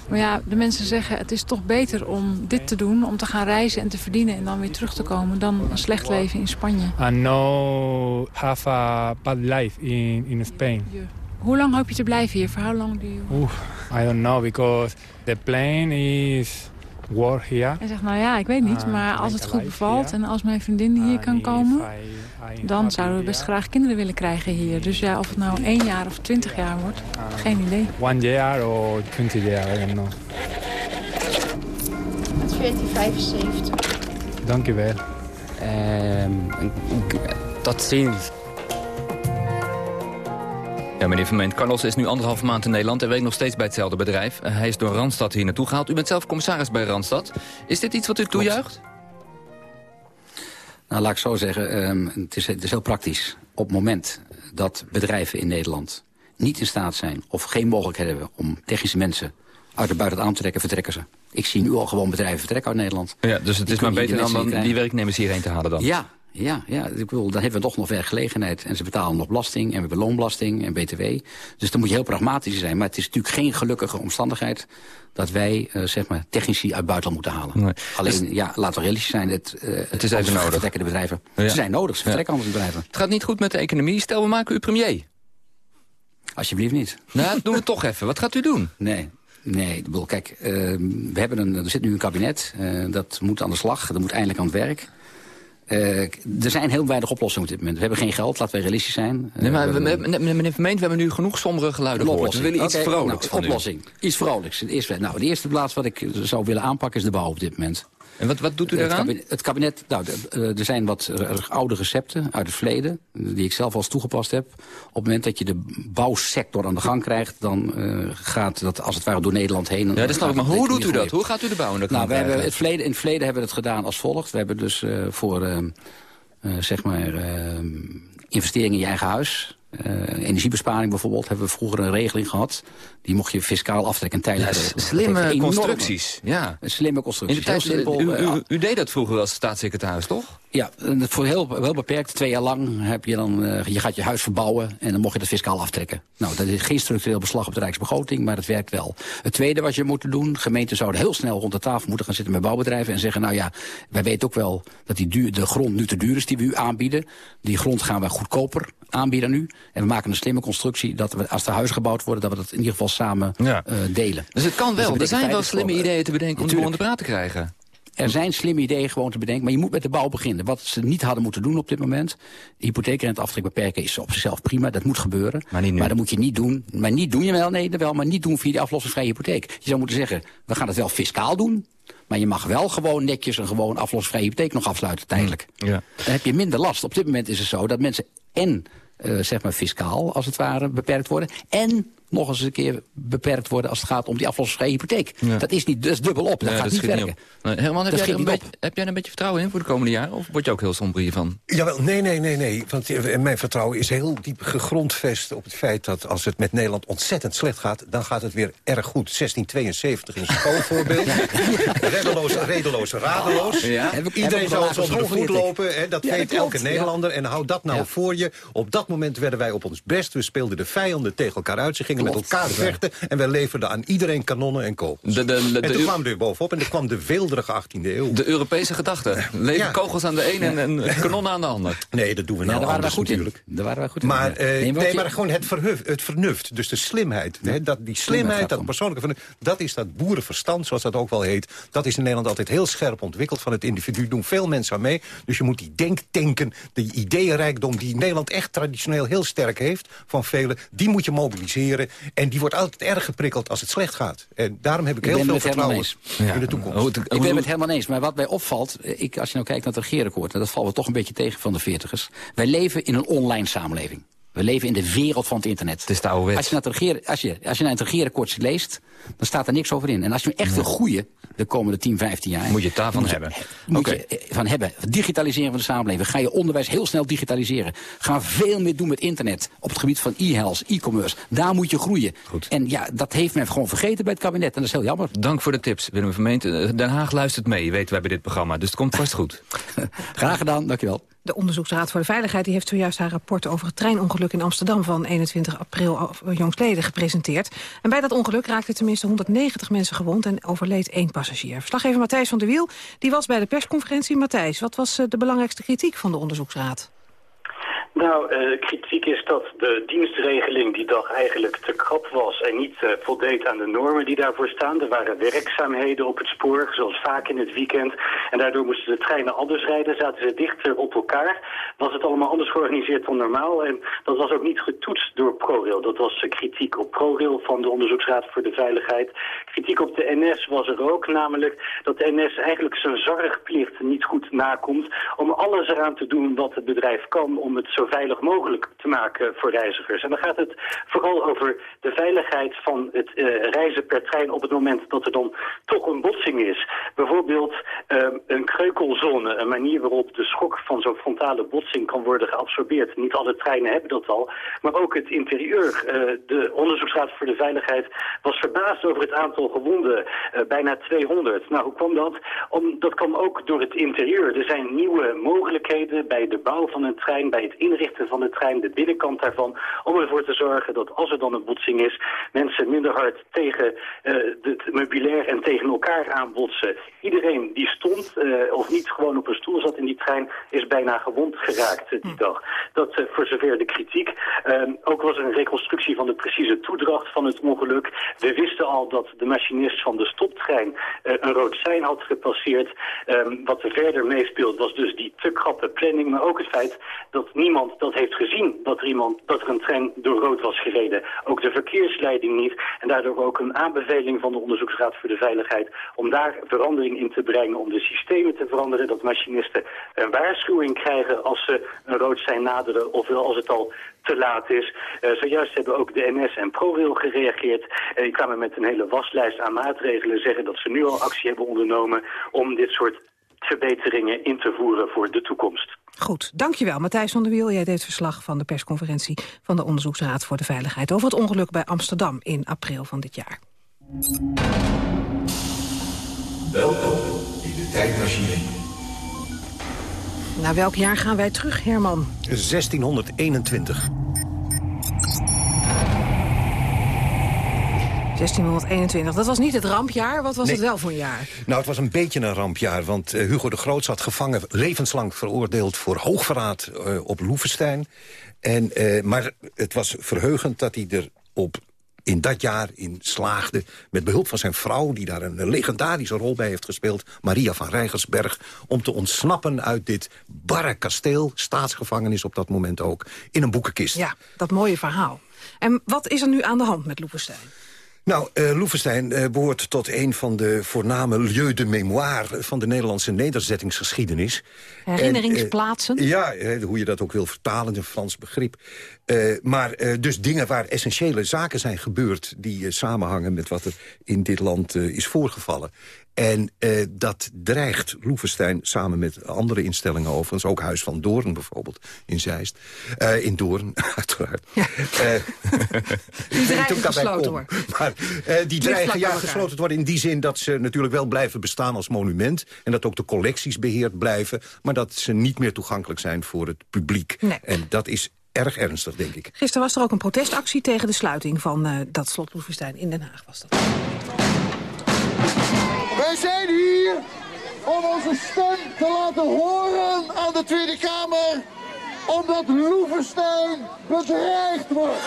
[SPEAKER 26] Maar ja, de mensen zeggen, het is toch beter om dit te doen. Om te gaan reizen en te verdienen en dan weer terug te komen. Dan een slecht leven in Spanje.
[SPEAKER 23] and no have a bad life in in Spain.
[SPEAKER 26] Hoe lang hoop je te blijven hier? For how long do you...
[SPEAKER 23] Oof, I don't know because the plane is war here.
[SPEAKER 26] Hij zegt, nou ja, ik weet niet.
[SPEAKER 23] Ah,
[SPEAKER 26] Maar als het goed bevalt en als mijn vriendin hier kan
[SPEAKER 23] if
[SPEAKER 26] komen... Dan zouden we best graag kinderen willen krijgen hier. Dus ja, of het nou één jaar of twintig jaar wordt, geen idee.
[SPEAKER 23] One year or 20 year, I don't know.
[SPEAKER 28] 1475.
[SPEAKER 23] Dank u wel.
[SPEAKER 25] Ehm, tot ziens.
[SPEAKER 12] Ja, meneer Vermeend, Carlos is nu anderhalf maand in Nederland... en werkt nog steeds bij hetzelfde bedrijf. Eh, hij is door Randstad hier naartoe gehaald. U bent zelf commissaris bij Randstad. Is dit iets wat u toejuicht?
[SPEAKER 21] Nou, laat ik zo zeggen, ehm, het, is, het is heel praktisch. Op het moment dat bedrijven in Nederland niet in staat zijn... of geen mogelijkheid hebben om technische mensen uit de buiten aan te trekken, vertrekken ze. Ik zie nu al gewoon bedrijven vertrekken uit Nederland.
[SPEAKER 12] Ja, dus het
[SPEAKER 21] Die
[SPEAKER 12] is maar beter dan, dan die werknemers hierheen te halen dan?
[SPEAKER 21] Ja, ja, ja. Ik bedoel, dan hebben we toch nog werkgelegenheid. En ze betalen nog belasting. En we hebben loonbelasting en btw. Dus dan moet je heel pragmatisch zijn. Maar het is natuurlijk geen gelukkige omstandigheid... dat wij eh, zeg maar, technici uit buitenland moeten halen. Alleen, ja, laten we realistisch zijn. Het, eh,
[SPEAKER 12] Het is even nodig.
[SPEAKER 21] Vertrekken de bedrijven.
[SPEAKER 12] Ja.
[SPEAKER 21] Ze zijn nodig, ze vertrekken anders bedrijven.
[SPEAKER 12] Het gaat niet goed met de economie. Stel, we maken u premier.
[SPEAKER 21] Alsjeblieft niet.
[SPEAKER 12] Nou, doen we toch even. Wat gaat u doen?
[SPEAKER 21] Nee. Nee, ik bedoel, kijk, eh, we hebben een, er zit nu een kabinet. eh, dat moet aan de slag, dat moet eindelijk aan het werk. Eh, er zijn heel weinig oplossingen op dit moment. We hebben geen geld, laten we realistisch zijn. Eh,
[SPEAKER 12] Nee, maar
[SPEAKER 21] we
[SPEAKER 12] we,
[SPEAKER 21] hebben
[SPEAKER 12] we- meneer Vermeend, we hebben nu genoeg sombere geluiden gehoord. We willen iets vrolijks
[SPEAKER 21] nou, oplossing. Iets vrolijks. Nou, de eerste plaats wat ik zou willen aanpakken is de bouw op dit moment.
[SPEAKER 12] En wat, wat doet u
[SPEAKER 21] het
[SPEAKER 12] daaraan?
[SPEAKER 21] kabinet, het kabinet, nou, eh, er zijn wat eh, oude recepten uit het verleden... die ik zelf al eens toegepast heb. Op het moment dat je de bouwsector aan de gang krijgt... dan eh, gaat dat als het ware door Nederland heen.
[SPEAKER 12] Ja, dat snap ik. Maar hoe doet u dat? Hoe gaat u de bouw in de
[SPEAKER 21] Nou,
[SPEAKER 12] kant
[SPEAKER 21] we hebben het verleden, in het verleden hebben we het gedaan als volgt. We hebben dus eh, voor eh, eh, zeg maar, eh, investeringen in je eigen huis... Eh, energiebesparing bijvoorbeeld hebben we vroeger een regeling gehad. Die mocht je fiscaal aftrekken en tijdelijk
[SPEAKER 12] Ja, slimme constructies, ja.
[SPEAKER 21] Slimme
[SPEAKER 12] In
[SPEAKER 21] constructies.
[SPEAKER 12] de tijd,
[SPEAKER 21] Heel simpel.
[SPEAKER 12] u,
[SPEAKER 21] eh,
[SPEAKER 12] u, u deed dat vroeger als staatssecretaris, toch?
[SPEAKER 21] Ja, voor heel, heel beperkt. Twee jaar lang heb je dan, eh, je gaat je huis verbouwen en dan mocht je dat fiscaal aftrekken. Nou, dat is geen structureel beslag op de Rijksbegroting, maar het werkt wel. Het tweede wat je moet doen, gemeenten zouden heel snel rond de tafel moeten gaan zitten met bouwbedrijven en zeggen, nou ja, wij weten ook wel dat die duur, de grond nu te duur is die we u aanbieden. Die grond gaan wij goedkoper aanbieden nu. En we maken een slimme constructie dat we, als er huizen gebouwd worden, dat we dat in ieder geval samen eh, delen.
[SPEAKER 12] Dus het kan
[SPEAKER 21] dat
[SPEAKER 12] wel. er zijn wel slimme
[SPEAKER 21] gewoon,
[SPEAKER 12] ideeën te bedenken om de boel aan
[SPEAKER 21] natuurlijk.
[SPEAKER 12] de praat te krijgen.
[SPEAKER 21] Er zijn slimme ideeën gewoon te bedenken, maar je moet met de bouw beginnen. Wat ze niet hadden moeten doen op dit moment, de hypotheekrenteaftrek beperken is op zichzelf prima, dat moet gebeuren. Maar, dat moet je niet doen. Maar niet doen je wel, nee, wel, maar niet doen via die aflossingsvrije hypotheek. Je zou moeten zeggen, we gaan het wel fiscaal doen, maar je mag wel gewoon netjes een gewoon aflossingsvrije hypotheek nog afsluiten, tijdelijk.
[SPEAKER 12] Ja.
[SPEAKER 21] Dan heb je minder last. Op dit moment is het zo dat mensen en zeg maar fiscaal, als het ware, beperkt worden. En nog eens een keer beperkt worden als het gaat om die aflossingsvrije hypotheek.
[SPEAKER 12] Ja.
[SPEAKER 21] Dat is niet, dat is dubbel op. Dat gaat niet werken.
[SPEAKER 12] Nee, Herman, heb jij, er een
[SPEAKER 21] niet
[SPEAKER 12] beetje, heb jij er een beetje vertrouwen in voor de komende jaren? Of word je ook heel somber hiervan?
[SPEAKER 18] Jawel, nee, nee, nee, nee. Want eh, mijn vertrouwen is heel diep gegrondvest op het feit dat als het met Nederland ontzettend slecht gaat, dan gaat het weer erg goed. 1672 is een schoolvoorbeeld. Reddeloos, redeloos, radeloos.
[SPEAKER 21] Ja.
[SPEAKER 18] Iedereen
[SPEAKER 21] wel
[SPEAKER 18] ons onder de voet lopen. Hè, dat
[SPEAKER 21] Ja,
[SPEAKER 18] weet
[SPEAKER 21] dat
[SPEAKER 18] elke
[SPEAKER 21] ja.
[SPEAKER 18] Nederlander. En houd dat nou
[SPEAKER 21] Ja.
[SPEAKER 18] voor je. Op dat moment werden wij op ons best. We speelden de vijanden tegen elkaar uit. Ze gingen met elkaar vechten. En wij leverden aan iedereen kanonnen en kogels.
[SPEAKER 12] De- de- de-
[SPEAKER 18] en
[SPEAKER 12] de-
[SPEAKER 18] toen kwamen we weer bovenop. En er kwam de weelderige 18e eeuw.
[SPEAKER 12] De Europese gedachte. Leven
[SPEAKER 18] Ja.
[SPEAKER 12] kogels aan de ene en, en kanonnen aan de ander.
[SPEAKER 18] Nee, dat doen we
[SPEAKER 21] Ja,
[SPEAKER 18] nou
[SPEAKER 21] daar waren we goed in. Daar waren we goed in.
[SPEAKER 18] Maar,
[SPEAKER 21] Ja.
[SPEAKER 18] eh,
[SPEAKER 21] Nee,
[SPEAKER 18] maar gewoon het, verhuf, het vernuft, dus de slimheid. Hè, dat, die slimheid, dat persoonlijke vernuft, dat is dat boerenverstand, zoals dat ook wel heet. Dat is in Nederland altijd heel scherp ontwikkeld van het individu. doen veel mensen aan mee. Dus je moet die denktanken, die ideeënrijkdom... die Nederland echt traditioneel heel sterk heeft, van velen... die moet je mobiliseren. En die wordt altijd erg geprikkeld als het slecht gaat. En daarom heb ik,
[SPEAKER 21] Ik
[SPEAKER 18] heel veel vertrouwen
[SPEAKER 21] eens.
[SPEAKER 18] in de toekomst.
[SPEAKER 21] Ik ben het helemaal eens. Maar wat mij opvalt, ik, als je nou kijkt naar het regeerakkoord... en dat valt we toch een beetje tegen van de veertigers. Wij leven in een online samenleving. We leven in de wereld van het internet. Het
[SPEAKER 12] is de oude wet.
[SPEAKER 21] Als je, naar het regeren, als, je, als je naar het regeerakkoord leest, dan staat er niks over in. En als je echt wil groeien de komende 10, 15 jaar...
[SPEAKER 12] Moet je het daarvan hebben.
[SPEAKER 21] Moet je eh, van hebben. Digitaliseren van de samenleving. Ga je onderwijs heel snel digitaliseren. Ga veel meer doen met internet. Op het gebied van e-health, e-commerce. Daar moet je groeien. En ja, dat heeft men gewoon vergeten bij het kabinet. En dat is heel jammer.
[SPEAKER 12] Dank voor de tips, Willem Vermeent. Den Haag luistert mee, weten wij bij dit programma. Dus het komt vast goed.
[SPEAKER 21] Graag gedaan, dankjewel.
[SPEAKER 8] De Onderzoeksraad voor de Veiligheid die heeft zojuist haar rapport over het treinongeluk in Amsterdam van 21 april jongstleden gepresenteerd. En bij dat ongeluk raakten tenminste 190 mensen gewond en overleed één passagier. Verslaggever Matthijs van der Wiel die was bij de persconferentie. Matthijs, wat was eh, de belangrijkste kritiek van de Onderzoeksraad?
[SPEAKER 29] Nou, eh, kritiek is dat de dienstregeling die dag eigenlijk te krap was en niet eh, voldeed aan de normen die daarvoor staan. Er waren werkzaamheden op het spoor, zoals vaak in het weekend. En daardoor moesten de treinen anders rijden, zaten ze dichter op elkaar. Was het allemaal anders georganiseerd dan normaal. En dat was ook niet getoetst door ProRail. Dat was eh, kritiek op ProRail van de Onderzoeksraad voor de Veiligheid. Kritiek op de NS was er ook, namelijk dat de NS eigenlijk zijn zorgplicht niet goed nakomt om alles eraan te doen wat het bedrijf kan om het veilig mogelijk te maken voor reizigers. En dan gaat het vooral over de veiligheid van het eh, reizen per trein op het moment dat er dan toch een botsing is. Bijvoorbeeld eh, een kreukelzone, een manier waarop de schok van zo'n frontale botsing kan worden geabsorbeerd. Niet alle treinen hebben dat al, maar ook het interieur. Eh, de Onderzoeksraad voor de Veiligheid was verbaasd over het aantal gewonden, eh, bijna 200. Nou, hoe kwam dat? Om, dat kwam ook door het interieur. Er zijn nieuwe mogelijkheden bij de bouw van een trein, bij het inrichten van de trein, de binnenkant daarvan, om ervoor te zorgen dat als er dan een botsing is, mensen minder hard tegen eh, het meubilair en tegen elkaar aanbotsen. Iedereen die stond eh, of niet gewoon op een stoel zat in die trein, is bijna gewond geraakt eh, die dag. Dat voor zover de kritiek. Ehm, ook was er een reconstructie van de precieze toedracht van het ongeluk. We wisten al dat de machinist van de stoptrein een rood sein had gepasseerd. Ehm, wat er verder meespeelt was dus die te krappe planning, maar ook het feit dat niemand dat heeft gezien dat er, iemand, dat er een trein door rood was gereden. Ook de verkeersleiding niet. En daardoor ook een aanbeveling van de Onderzoeksraad voor de Veiligheid om daar verandering in te brengen, om de systemen te veranderen, dat machinisten een waarschuwing krijgen als ze een rood sein naderen, ofwel als het al te laat is. Eh, zojuist hebben ook de NS en ProRail gereageerd. Eh, die kwamen met een hele waslijst aan maatregelen, zeggen dat ze nu al actie hebben ondernomen om dit soort verbeteringen in te voeren voor de toekomst.
[SPEAKER 8] Goed, dankjewel Matthijs van der Wiel. Jij deed verslag van de persconferentie van de Onderzoeksraad voor de Veiligheid... over het ongeluk bij Amsterdam in april van dit jaar.
[SPEAKER 18] Welkom in de tijdmachine.
[SPEAKER 8] Naar welk jaar gaan wij terug, Herman?
[SPEAKER 18] 1621.
[SPEAKER 8] 1621. Dat was niet het rampjaar. Wat was
[SPEAKER 18] Nee.
[SPEAKER 8] het wel voor een jaar?
[SPEAKER 18] Nou, het was een beetje een rampjaar, want eh, Hugo de Groot zat gevangen... levenslang veroordeeld voor hoogverraad eh, op Loevestein. En, eh, maar het was verheugend dat hij er op in dat jaar in slaagde... met behulp van zijn vrouw, die daar een legendarische rol bij heeft gespeeld... Maria van Rijgersberg, om te ontsnappen uit dit barre kasteel... staatsgevangenis op dat moment ook, in een boekenkist.
[SPEAKER 8] Ja, dat mooie verhaal. En wat is er nu aan de hand met Loevestein?
[SPEAKER 18] Nou, uh, Loevestein uh, behoort tot een van de voorname lieu de mémoire... van de Nederlandse nederzettingsgeschiedenis.
[SPEAKER 8] Herinneringsplaatsen?
[SPEAKER 18] En, uh, ja, hoe je dat ook wil vertalen, een Frans begrip. Uh, maar uh, dus dingen waar essentiële zaken zijn gebeurd... die uh, samenhangen met wat er in dit land is voorgevallen. En uh, dat dreigt Loevestein samen met andere instellingen overigens... ook Huis van Doorn bijvoorbeeld in Zeist. Uh, in Doorn, uiteraard. Ja. Uh,
[SPEAKER 8] die dreigen gesloten worden.
[SPEAKER 18] Maar die dreigen ja, gesloten te worden in die zin dat ze natuurlijk wel blijven bestaan als monument... en dat ook de collecties beheerd blijven... maar dat ze niet meer toegankelijk zijn voor het publiek.
[SPEAKER 8] Nee.
[SPEAKER 18] En dat is erg ernstig, denk ik.
[SPEAKER 8] Gisteren was er ook een protestactie tegen de sluiting van uh, dat slot Loevestein in Den Haag. Was dat.
[SPEAKER 30] Wij zijn hier om onze stem te laten horen aan de Tweede Kamer. Omdat Loevestein bedreigd wordt.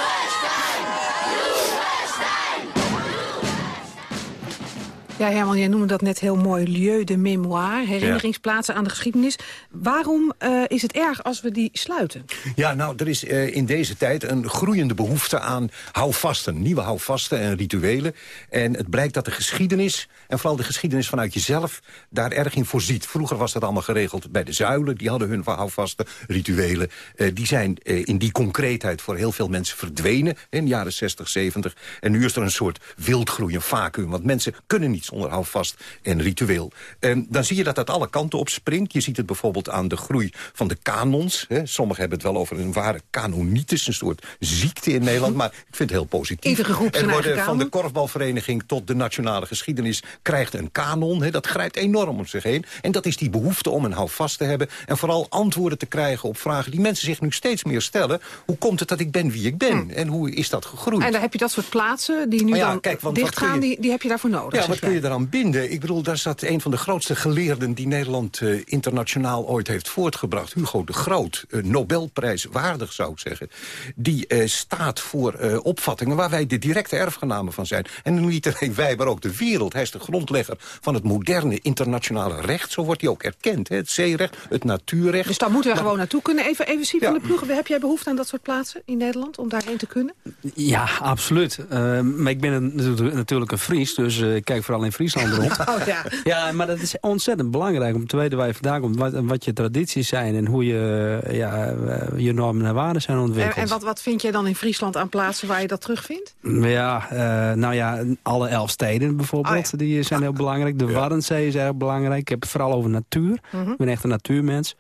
[SPEAKER 8] Ja, Herman, jij noemde dat net heel mooi. Lieu de mémoire, herinneringsplaatsen ja. aan de geschiedenis. Waarom uh, is het erg als we die sluiten?
[SPEAKER 18] Ja, nou, er is uh, in deze tijd een groeiende behoefte aan houvasten. Nieuwe houvasten en rituelen. En het blijkt dat de geschiedenis, en vooral de geschiedenis vanuit jezelf... daar erg in voorziet. Vroeger was dat allemaal geregeld bij de zuilen. Die hadden hun houvasten, rituelen. Uh, die zijn in die concreetheid voor heel veel mensen verdwenen... in de jaren 60, 70. En nu is er een soort wildgroei, een vacuüm. Want mensen kunnen niet zonder houvast en ritueel. En dan zie je dat dat alle kanten op springt. Je ziet het bijvoorbeeld aan de groei van de kanons. Hè. Sommigen hebben het wel over een ware kanonitis, een soort ziekte in Nederland. Maar ik vind het heel positief.
[SPEAKER 8] Iedere groep
[SPEAKER 18] worden van de korfbalvereniging tot de nationale geschiedenis krijgt een kanon. Hè. Dat grijpt enorm om zich heen. En dat is die behoefte om een houvast te hebben. En vooral antwoorden te krijgen op vragen die mensen zich nu steeds meer stellen. Hoe komt het dat ik ben wie ik ben? Hm. En hoe is dat gegroeid?
[SPEAKER 8] En dan heb je dat soort plaatsen die nu
[SPEAKER 18] ja,
[SPEAKER 8] dan
[SPEAKER 18] kijk,
[SPEAKER 8] dichtgaan,
[SPEAKER 18] je...
[SPEAKER 8] die, die heb je daarvoor nodig.
[SPEAKER 18] Ja, wat kun je eraan binden? Ik bedoel, daar zat een van de grootste geleerden... die Nederland uh, internationaal ooit heeft voortgebracht. Hugo de Groot, uh, Nobelprijs waardig zou ik zeggen. Die uh, staat voor opvattingen waar wij de directe erfgenamen van zijn. En niet alleen wij, maar ook de wereld. Hij is de grondlegger van het moderne internationale recht. Zo wordt hij ook erkend. Hè? Het zeerecht, het natuurrecht.
[SPEAKER 8] Dus daar moeten we
[SPEAKER 18] maar,
[SPEAKER 8] gewoon naartoe kunnen. Even, even zien ja. van de ploegen. Heb jij behoefte aan dat soort plaatsen in Nederland? Om daarheen te kunnen?
[SPEAKER 13] Ja, absoluut. maar ik ben een, natuurlijk een Fries, dus ik kijk vooral in Friesland rond.
[SPEAKER 8] Oh, ja.
[SPEAKER 13] ja, maar dat is ontzettend belangrijk om te weten waar je vandaan komt. Wat, wat je tradities zijn en hoe je, ja, je normen en waarden zijn ontwikkeld.
[SPEAKER 8] En, en wat, wat vind jij dan in Friesland aan plaatsen waar je dat terugvindt?
[SPEAKER 13] Ja, uh, nou ja, alle elf steden bijvoorbeeld, oh, ja. die zijn heel belangrijk. De ja. Warrenzee is erg belangrijk. Ik heb het vooral over natuur. Mm -hmm. Ik ben echt een natuurmens.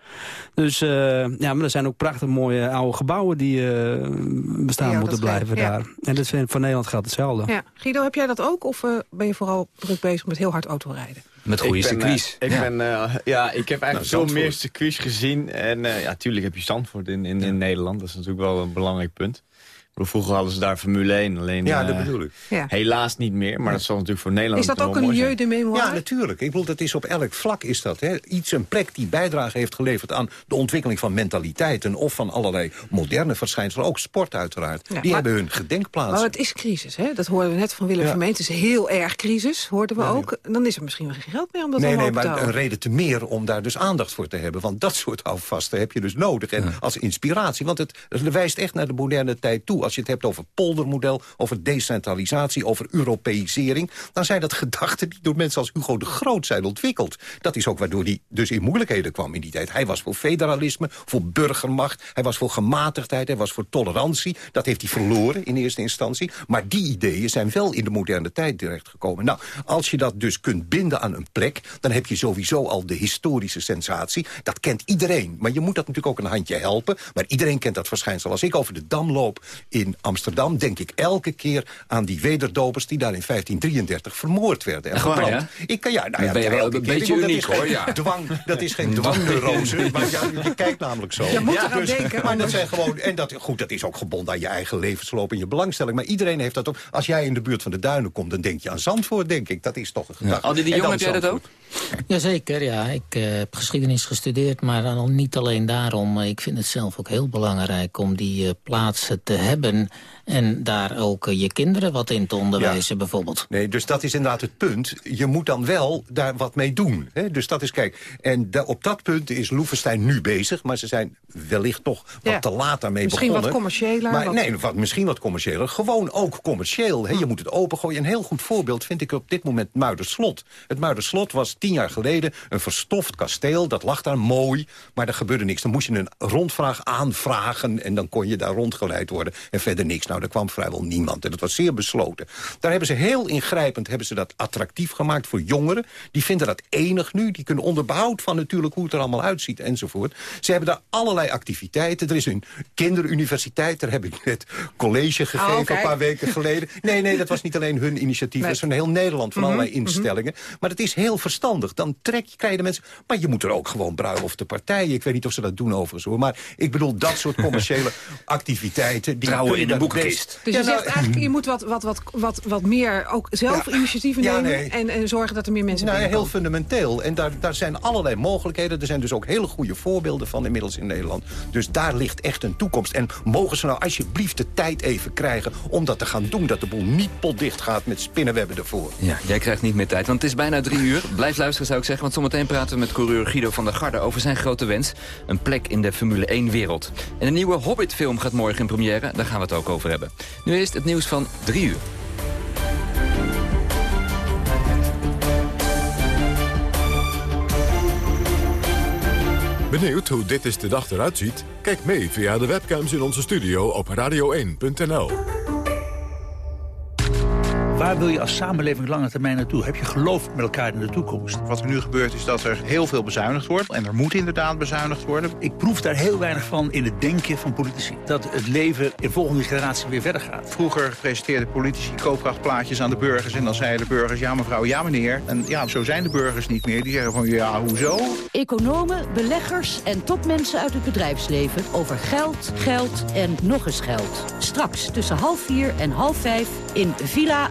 [SPEAKER 13] Dus uh, ja, maar er zijn ook prachtig mooie oude gebouwen die uh, bestaan ja, moeten blijven daar. En dat vind, voor Nederland geldt hetzelfde.
[SPEAKER 8] Ja. Guido, heb jij dat ook? Of ben je vooral druk bezig met heel hard autorijden?
[SPEAKER 12] Met goede circuits.
[SPEAKER 14] Uh, ik,
[SPEAKER 12] ja.
[SPEAKER 14] Ben, uh, ja, ik heb eigenlijk nou, veel meer circuits gezien. En uh, ja, tuurlijk heb je Zandvoort in, in, in Nederland. Dat is natuurlijk wel een belangrijk punt. Vroeger hadden ze daar Formule 1. Alleen,
[SPEAKER 18] ja, dat bedoel ik.
[SPEAKER 8] Ja.
[SPEAKER 14] Helaas niet meer, maar dat zal natuurlijk voor Nederland
[SPEAKER 8] Is dat ook een lieu de mémoire?
[SPEAKER 18] Ja, natuurlijk. Ik bedoel, dat is op elk vlak is dat. Hè. Iets, een plek die bijdrage heeft geleverd aan de ontwikkeling van mentaliteiten... of van allerlei moderne verschijnselen, ook sport uiteraard. Ja, die maar, hebben hun gedenkplaats.
[SPEAKER 8] Maar het is crisis, hè? Dat hoorden we net van Willem ja. Vermeent. Het is heel erg crisis, hoorden we ja, ook. Dan is er misschien wel geen geld meer om dat
[SPEAKER 18] nee,
[SPEAKER 8] allemaal
[SPEAKER 18] nee,
[SPEAKER 8] te
[SPEAKER 18] maar een reden te meer om daar dus aandacht voor te hebben. Want dat soort houvasten heb je dus nodig. En als inspiratie, want het, het wijst echt naar de moderne tijd toe als je het hebt over poldermodel... over decentralisatie, over Europeisering... dan zijn dat gedachten die door mensen als Hugo de Groot zijn ontwikkeld. Dat is ook waardoor hij dus in moeilijkheden kwam in die tijd. Hij was voor federalisme, voor burgermacht, hij was voor gematigdheid... hij was voor tolerantie. Dat heeft hij verloren in eerste instantie. Maar die ideeën zijn wel in de moderne tijd terechtgekomen. Nou, als je dat dus kunt binden aan een plek... dan heb je sowieso al de historische sensatie. Dat kent iedereen. Maar je moet dat natuurlijk ook een handje helpen. Maar iedereen kent dat verschijnsel. Als ik over de Dam loop in Amsterdam... denk ik elke keer aan die wederdopers... die daar in 1533 vermoord werden. En
[SPEAKER 12] waar,
[SPEAKER 18] verbrand. Ik kan, ja, nou ja,
[SPEAKER 12] ben je wel een
[SPEAKER 18] keer.
[SPEAKER 12] Beetje
[SPEAKER 18] bedoel,
[SPEAKER 12] uniek,
[SPEAKER 18] dat is
[SPEAKER 12] hoor, ja.
[SPEAKER 18] Dwang, dat is geen dwangneurose. maar ja, je kijkt namelijk zo.
[SPEAKER 8] Je moet eraan
[SPEAKER 18] dus,
[SPEAKER 8] denken,
[SPEAKER 18] Maar dat zijn gewoon... En dat, goed, dat is ook gebonden aan je eigen levensloop en je belangstelling. Maar iedereen heeft dat ook. Als jij in de buurt van de duinen komt... dan denk je aan Zandvoort, denk ik. Dat is toch een gedachte.
[SPEAKER 12] Aldi de
[SPEAKER 18] En
[SPEAKER 12] Jong,
[SPEAKER 18] dan
[SPEAKER 12] heb jij dat ook?
[SPEAKER 15] Jazeker, ja. Ik eh, heb geschiedenis gestudeerd, maar dan niet alleen daarom. Ik vind het zelf ook heel belangrijk om die eh, plaatsen te hebben... en daar ook eh, je kinderen wat in te onderwijzen, bijvoorbeeld.
[SPEAKER 18] Nee, dus dat is inderdaad het punt. Je moet dan wel daar wat mee doen. Hè? Dus dat is, kijk, en op dat punt is Loevestein nu bezig... maar ze zijn wellicht toch wat
[SPEAKER 8] Ja.
[SPEAKER 18] te laat daarmee
[SPEAKER 8] Misschien
[SPEAKER 18] begonnen.
[SPEAKER 8] wat commerciëler,
[SPEAKER 18] Maar,
[SPEAKER 8] wat-
[SPEAKER 18] Nee, wat, misschien wat commerciëler. Gewoon ook commercieel. Hè? Je moet het opengooien. Een heel goed voorbeeld vind ik op dit moment Muiderslot. Het Muiderslot was tien jaar geleden een verstoft kasteel. Dat lag daar mooi, maar er gebeurde niks. Dan moest je een rondvraag aanvragen... en dan kon je daar rondgeleid worden. En verder niks. Nou, daar kwam vrijwel niemand. En dat was zeer besloten. Daar hebben ze heel ingrijpend hebben ze dat attractief gemaakt voor jongeren. Die vinden dat enig nu. Die kunnen onder behoud van natuurlijk hoe het er allemaal uitziet enzovoort. Ze hebben daar allerlei activiteiten. Er is een kinderuniversiteit. Daar heb ik net college gegeven
[SPEAKER 8] Oh, kijk.
[SPEAKER 18] een paar weken geleden. Nee, nee, dat was niet alleen hun initiatief.
[SPEAKER 8] Nee.
[SPEAKER 18] Dat is van heel Nederland, van
[SPEAKER 8] Mhm,
[SPEAKER 18] allerlei
[SPEAKER 8] mhm.
[SPEAKER 18] instellingen. Maar het is heel verstandig. Dan trek je, krijg je de mensen... Maar je moet er ook gewoon bruiloften partijen. Ik weet niet of ze dat doen overigens hoor. Maar ik bedoel, dat soort commerciële activiteiten... Die
[SPEAKER 12] Trouwen in een
[SPEAKER 18] daar
[SPEAKER 8] Dus
[SPEAKER 18] Ja,
[SPEAKER 8] je
[SPEAKER 18] nou,
[SPEAKER 8] zegt eigenlijk, je moet wat, wat, wat, wat, wat meer ook zelf initiatieven
[SPEAKER 18] Ja,
[SPEAKER 8] nemen...
[SPEAKER 18] nee.
[SPEAKER 8] En, en zorgen dat er meer mensen
[SPEAKER 18] Nou, ja, heel fundamenteel. En daar, daar zijn allerlei mogelijkheden. Er zijn dus ook hele goede voorbeelden van inmiddels in Nederland. Dus daar ligt echt een toekomst. En mogen ze nou alsjeblieft de tijd even krijgen om dat te gaan doen. Dat de boel niet potdicht gaat met spinnenwebben ervoor.
[SPEAKER 12] Ja, jij krijgt niet meer tijd, want het is bijna drie uur. Blijf luisteren zou ik zeggen, want zometeen praten we met coureur Guido van der Garde... over zijn grote wens, een plek in de Formule 1-wereld. En een nieuwe Hobbit-film gaat morgen in première, daar gaan we het ook over hebben. Nu eerst het nieuws van drie uur.
[SPEAKER 1] Benieuwd hoe dit is de dag eruit ziet? Kijk mee via de webcams in onze studio op radio1.nl.
[SPEAKER 31] Waar wil je als samenleving lange termijn naartoe? Heb je geloof met elkaar in de toekomst?
[SPEAKER 32] Wat er nu gebeurt is dat er heel veel bezuinigd wordt. En er moet inderdaad bezuinigd worden.
[SPEAKER 31] Ik proef daar heel weinig van in het denken van politici. Dat het leven in volgende generatie weer verder gaat.
[SPEAKER 32] Vroeger presenteerden politici koopkrachtplaatjes aan de burgers. En dan zeiden de burgers, ja mevrouw, ja meneer. En ja, zo zijn de burgers niet meer. Die zeggen van, ja, hoezo?
[SPEAKER 33] Economen, beleggers en topmensen uit het bedrijfsleven over geld, geld en nog eens geld. Straks tussen half vier en half vijf in Villa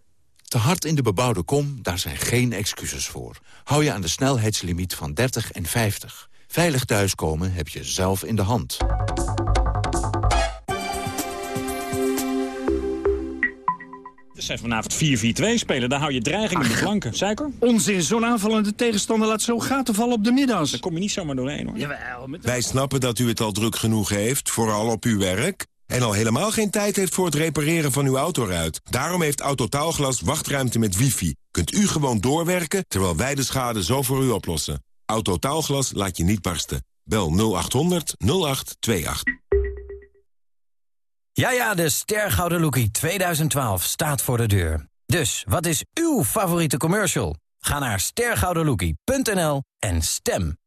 [SPEAKER 34] Te hard in de bebouwde kom, daar zijn geen excuses voor. Hou je aan de snelheidslimiet van 30 en 50. Veilig thuiskomen heb je zelf in de hand.
[SPEAKER 35] Het zijn vanavond 4-4-2 spelen, daar hou je dreiging in de flanken. Suiker?
[SPEAKER 31] Onzin, zo'n aanvallende tegenstander laat zo gaten vallen op de middags.
[SPEAKER 35] Daar kom je niet zomaar doorheen hoor.
[SPEAKER 31] Jawel, met
[SPEAKER 36] Wij snappen dat u het al druk genoeg heeft, vooral op uw werk... en al helemaal geen tijd heeft voor het repareren van uw autoruit. Daarom heeft Autotaalglas wachtruimte met wifi. Kunt u gewoon doorwerken, terwijl wij de schade zo voor u oplossen. Autotaalglas laat je niet barsten. Bel 0800 0828.
[SPEAKER 37] Ja, ja, de Stergouden Lookie 2012 staat voor de deur. Dus, wat is uw favoriete commercial? Ga naar stergoudenlookie.nl en stem.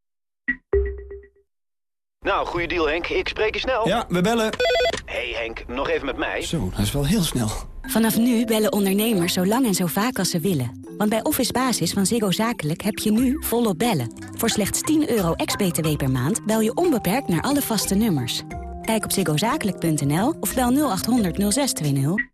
[SPEAKER 38] Nou, goede deal Henk. Ik spreek je snel.
[SPEAKER 39] Ja, we bellen.
[SPEAKER 38] hey Henk, nog even met mij.
[SPEAKER 39] Zo, dat is wel heel snel.
[SPEAKER 40] Vanaf nu bellen ondernemers zo lang en zo vaak als ze willen. Want bij Office Basis van Ziggo Zakelijk heb je nu volop bellen. Voor slechts 10 euro ex-BTW per maand bel je onbeperkt naar alle vaste nummers. Kijk op ziggozakelijk.nl of bel 0800 0620.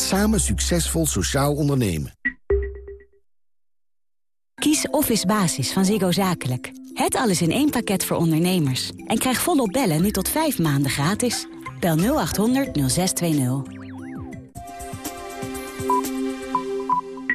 [SPEAKER 22] Samen succesvol sociaal ondernemen.
[SPEAKER 40] Kies Office Basis van Ziggo Zakelijk. Het alles in één pakket voor ondernemers. En krijg volop bellen nu tot vijf maanden gratis. Bel 0800 0620.